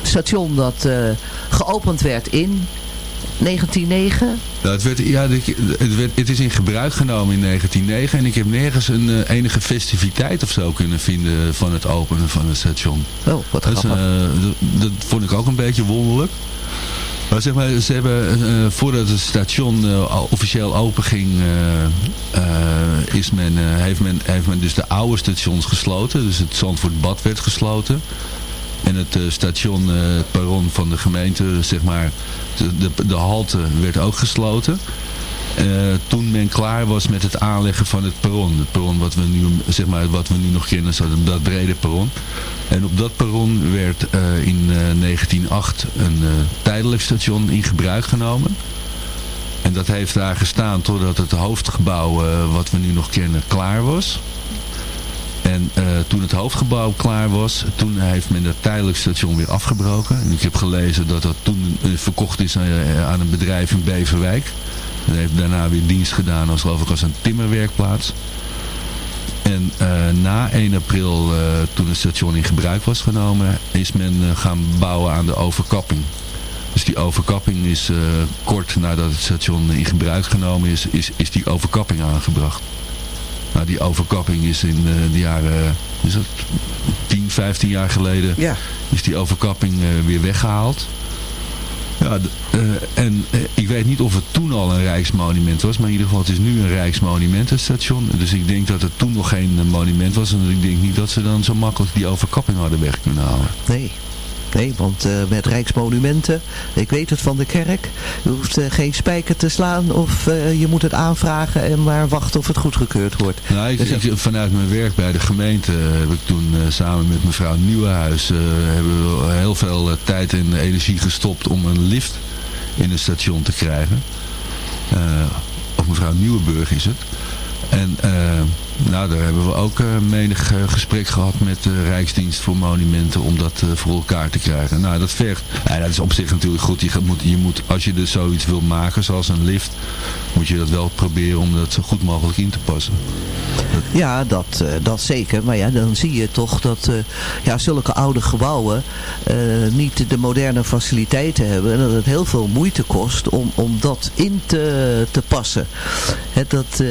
Speaker 8: Station dat eh, geopend werd in 1909.
Speaker 6: Nou, het, werd, ja, het, werd, het is in gebruik genomen in 1909 en ik heb nergens een eh, enige festiviteit of zo kunnen vinden van het openen van het station.
Speaker 8: Oh, wat grappig.
Speaker 6: eh, dat, dat vond ik ook een beetje wonderlijk. Maar zeg maar, ze hebben, eh, voordat het station officieel open ging, is men, heeft, men, heeft men dus de oude stations gesloten. Dus het Zandvoortbad werd gesloten. En het eh, station, eh, het perron van de gemeente, zeg maar, de, de, de halte werd ook gesloten. Eh, toen men klaar was met het aanleggen van het perron. Het perron wat we nu, zeg maar, wat we nu nog kennen, dat- brede perron. En op dat perron werd in eh, 1908 een tijdelijk station in gebruik genomen. En dat heeft daar gestaan totdat het hoofdgebouw, wat we nu nog kennen, klaar was. En eh, toen het hoofdgebouw klaar was, toen heeft men het tijdelijk station weer afgebroken. En ik heb gelezen dat dat toen eh, verkocht is aan, aan een bedrijf in Beverwijk. Dat heeft daarna weer dienst gedaan als, geloof ik, als een timmerwerkplaats. En eh, na 1 april, eh, toen het station in gebruik was genomen, is men eh, gaan bouwen aan de overkapping. Dus die overkapping is eh, kort nadat het station in gebruik genomen is, is, is die overkapping aangebracht. Nou, die overkapping is in eh, de jaren, is dat 10, 15 jaar geleden,
Speaker 8: Ja.
Speaker 6: is die overkapping eh, weer weggehaald. Ja, eh, en ik weet niet of het toen al een rijksmonument was, maar in ieder geval het is nu een rijksmonumentenstation. Dus ik denk dat het toen nog geen monument was en ik denk niet dat ze dan zo makkelijk die overkapping hadden weg kunnen halen.
Speaker 8: Nee. Nee, want eh, met Rijksmonumenten, ik weet het van de kerk, je hoeft eh, geen spijker te slaan of eh, je moet het aanvragen en maar wachten of het goedgekeurd wordt.
Speaker 6: Nou, ik,
Speaker 8: Dus,
Speaker 6: ik- vanuit mijn werk bij de gemeente heb ik toen samen met mevrouw Nieuwenhuis hebben we heel veel tijd en energie gestopt om een lift in het station te krijgen. Of mevrouw Nieuwenburg is het. En eh, Nou, daar hebben we ook eh, menig eh, gesprek gehad met de Rijksdienst voor Monumenten om dat eh, voor elkaar te krijgen. Nou, dat vergt, dat is op zich natuurlijk goed. Je moet, je moet, als je er zoiets wil maken, zoals een lift, moet je dat wel proberen om dat zo goed mogelijk in te passen.
Speaker 8: Ja, dat, dat zeker. Maar ja, dan zie je toch dat ja, zulke oude gebouwen niet de moderne faciliteiten hebben. En dat het heel veel moeite kost om, om dat in te, te passen. Dat,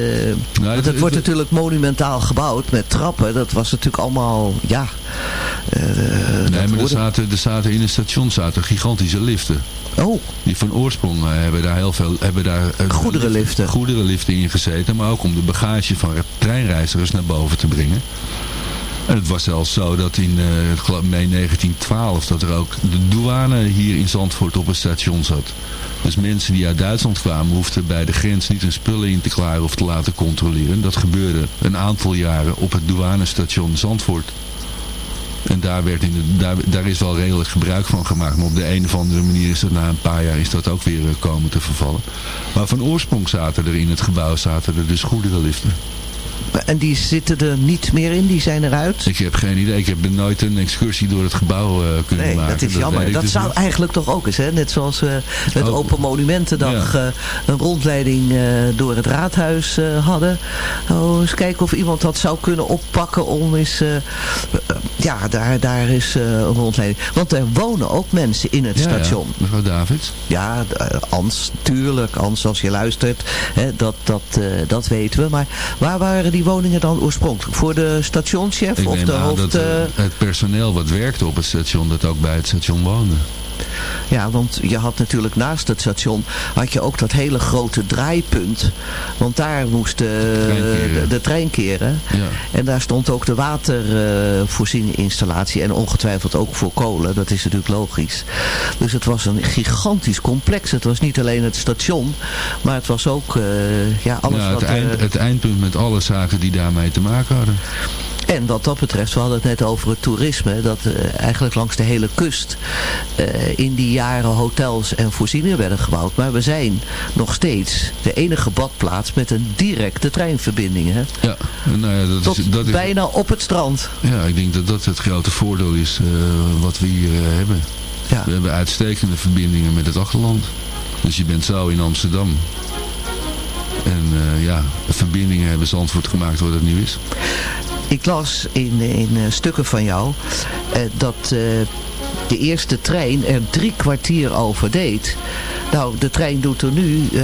Speaker 6: Nou,
Speaker 8: het wordt natuurlijk monumentaal gebouwd met trappen. Dat was natuurlijk allemaal, ja... eh,
Speaker 6: nee, maar er zaten, er zaten in het station zaten gigantische liften.
Speaker 8: Oh.
Speaker 6: Die van oorsprong eh, hebben daar heel veel... Hebben daar, eh,
Speaker 8: Goederenliften.
Speaker 6: Goederenliften in gezeten. Maar ook om de bagage van treinreizigers naar boven te brengen. En het was zelfs zo dat in geloof mei 1912 dat er ook de douane hier in Zandvoort op het station zat. Dus mensen die uit Duitsland kwamen hoefden bij de grens niet hun spullen in te klaren of te laten controleren. Dat gebeurde een aantal jaren op het douanestation Zandvoort. En daar, werd in daar, is wel redelijk gebruik van gemaakt. Maar op de een of andere manier is dat na een paar jaar is dat ook weer eh, komen te vervallen. Maar van oorsprong zaten er in het gebouw zaten er dus goederenliften.
Speaker 8: En die zitten er niet meer in, die zijn eruit.
Speaker 6: Ik heb geen idee. Ik heb nooit een excursie door het gebouw eh, kunnen
Speaker 8: Nee,
Speaker 6: maken.
Speaker 8: dat is jammer. Dat
Speaker 6: dus
Speaker 8: zou
Speaker 6: niet.
Speaker 8: eigenlijk toch ook eens, hè? net zoals we met
Speaker 6: Ook.
Speaker 8: Open Monumentendag eh, een rondleiding eh, door het raadhuis eh, hadden. Oh, eens kijken of iemand dat zou kunnen oppakken om eens, eh, eh, ja, daar, daar is eh, een rondleiding. Want er wonen ook mensen in het
Speaker 6: Ja, ja.
Speaker 8: station.
Speaker 6: Mevrouw Davids?
Speaker 8: Ja, eh, Ans, tuurlijk. Ans, als je luistert, hè, dat, dat, eh, dat weten we. Maar waar waren die woningen dan oorspronkelijk? Voor de stationschef
Speaker 6: Ik
Speaker 8: of de hoofd...
Speaker 6: dat eh,
Speaker 8: eh,
Speaker 6: het personeel wat werkte op het station, dat ook bij het station woonde.
Speaker 8: Ja, want je had natuurlijk naast het station had je ook dat hele grote draaipunt. Want daar moest de,
Speaker 6: trein keren.
Speaker 8: de, de trein keren.
Speaker 6: Ja.
Speaker 8: En daar stond ook de watervoorzieninstallatie. en ongetwijfeld ook voor kolen. Dat is natuurlijk logisch. Dus het was een gigantisch complex. Het was niet alleen het station. Maar het was ook eh, ja, alles
Speaker 6: ja, het,
Speaker 8: wat...
Speaker 6: eind,
Speaker 8: eh,
Speaker 6: het eindpunt met alle zaken die daarmee te maken hadden.
Speaker 8: En wat dat betreft, we hadden het net over het toerisme, dat eh, eigenlijk langs de hele kust eh, in die jaren hotels en voorzieningen werden gebouwd. Maar we zijn nog steeds de enige badplaats met een directe treinverbinding. Hè?
Speaker 6: Ja, nou ja, dat
Speaker 8: Tot
Speaker 6: is, dat is,
Speaker 8: bijna op het strand.
Speaker 6: ja, ik denk dat dat het grote voordeel is eh, wat we hier hebben.
Speaker 8: Ja.
Speaker 6: We hebben uitstekende verbindingen met het achterland. Dus je bent zo in Amsterdam. En eh, ja, verbindingen hebben Zandvoort gemaakt wat het nu is.
Speaker 8: Ik las in, in eh, stukken van jou eh, dat de eerste trein er drie kwartier over deed. Nou, de trein doet er nu eh,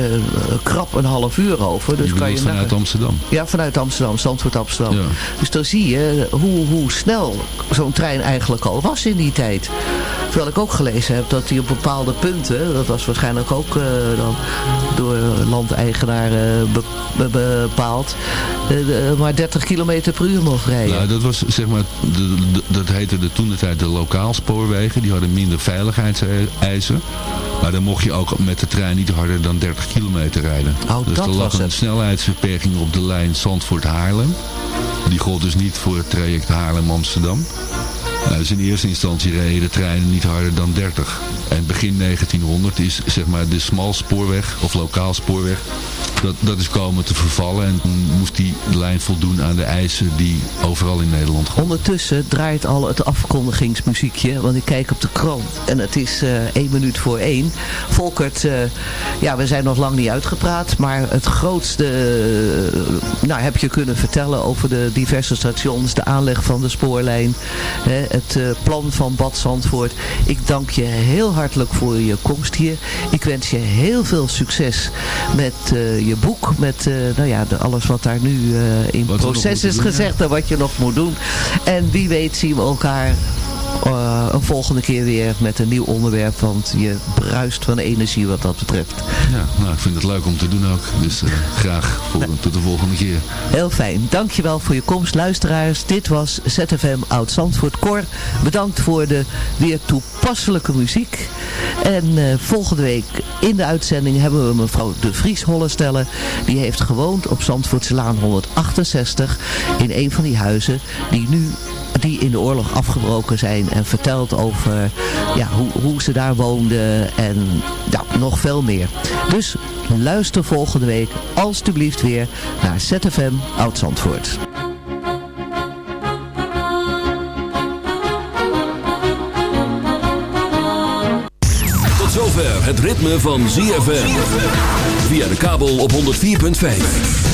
Speaker 8: krap een half uur over. Dus
Speaker 6: je
Speaker 8: kan je
Speaker 6: vanuit Amsterdam.
Speaker 8: Ja, vanuit Amsterdam, Zandvoort Amsterdam.
Speaker 6: Ja.
Speaker 8: Dus dan zie je hoe, hoe snel zo'n trein eigenlijk al was in die tijd. Terwijl ik ook gelezen heb dat hij op bepaalde punten, dat was waarschijnlijk ook eh, dan door landeigenaren be- be- bepaald, eh, de- maar 30 kilometer per uur mocht rijden.
Speaker 6: Nou, dat was zeg maar, de, de- dat heette de toen de tijd de Die hadden minder veiligheidseisen. Maar dan mocht je ook met de trein niet harder dan 30 kilometer rijden.
Speaker 8: Oh,
Speaker 6: dus
Speaker 8: dat
Speaker 6: er
Speaker 8: was
Speaker 6: lag een
Speaker 8: het.
Speaker 6: snelheidsbeperking op de lijn Zandvoort-Haarlem. Die gold dus niet voor het traject Haarlem-Amsterdam. Dus in eerste instantie reden de treinen niet harder dan 30. En begin 1900 is zeg maar de smalspoorweg of lokaalspoorweg. Dat, dat is komen te vervallen en toen moest die lijn voldoen aan de eisen die overal in Nederland gelden.
Speaker 8: Ondertussen draait al het afkondigingsmuziekje, want ik kijk op de krant en het is eh één minuut voor één. Volkert, eh, ja, we zijn nog lang niet uitgepraat, maar het grootste eh, nou, heb je kunnen vertellen over de diverse stations, de aanleg van de spoorlijn, hè, het eh, plan van Bad Zandvoort. Ik dank je heel hartelijk voor je komst hier. Ik wens je heel veel succes met eh, je boek, met eh, nou ja, de, alles wat daar nu in
Speaker 6: Wat
Speaker 8: proces is
Speaker 6: doen, ja.
Speaker 8: gezegd en wat je nog moet doen. En wie weet zien we elkaar eh, een volgende keer weer met een nieuw onderwerp. Want je bruist van energie wat dat betreft.
Speaker 6: Ja, nou, ik vind het leuk om te doen ook. Dus eh, graag voor, tot de volgende keer.
Speaker 8: Heel fijn. Dankjewel voor je komst, luisteraars. Dit was ZFM Oud Zandvoort Cor. Bedankt voor de weer toepasselijke muziek. En eh, volgende week in de uitzending hebben we mevrouw De Vries Hollestellen. Die heeft gewoond op Zandvoortselaan 168 in een van die huizen die nu die in de oorlog afgebroken zijn. En vertelt over ja, hoe, hoe ze daar woonden en ja nog veel meer. Dus luister volgende week alstublieft weer naar ZFM Oud-Zandvoort. Tot
Speaker 1: zover het ritme van ZFM. Via de kabel op 104.5.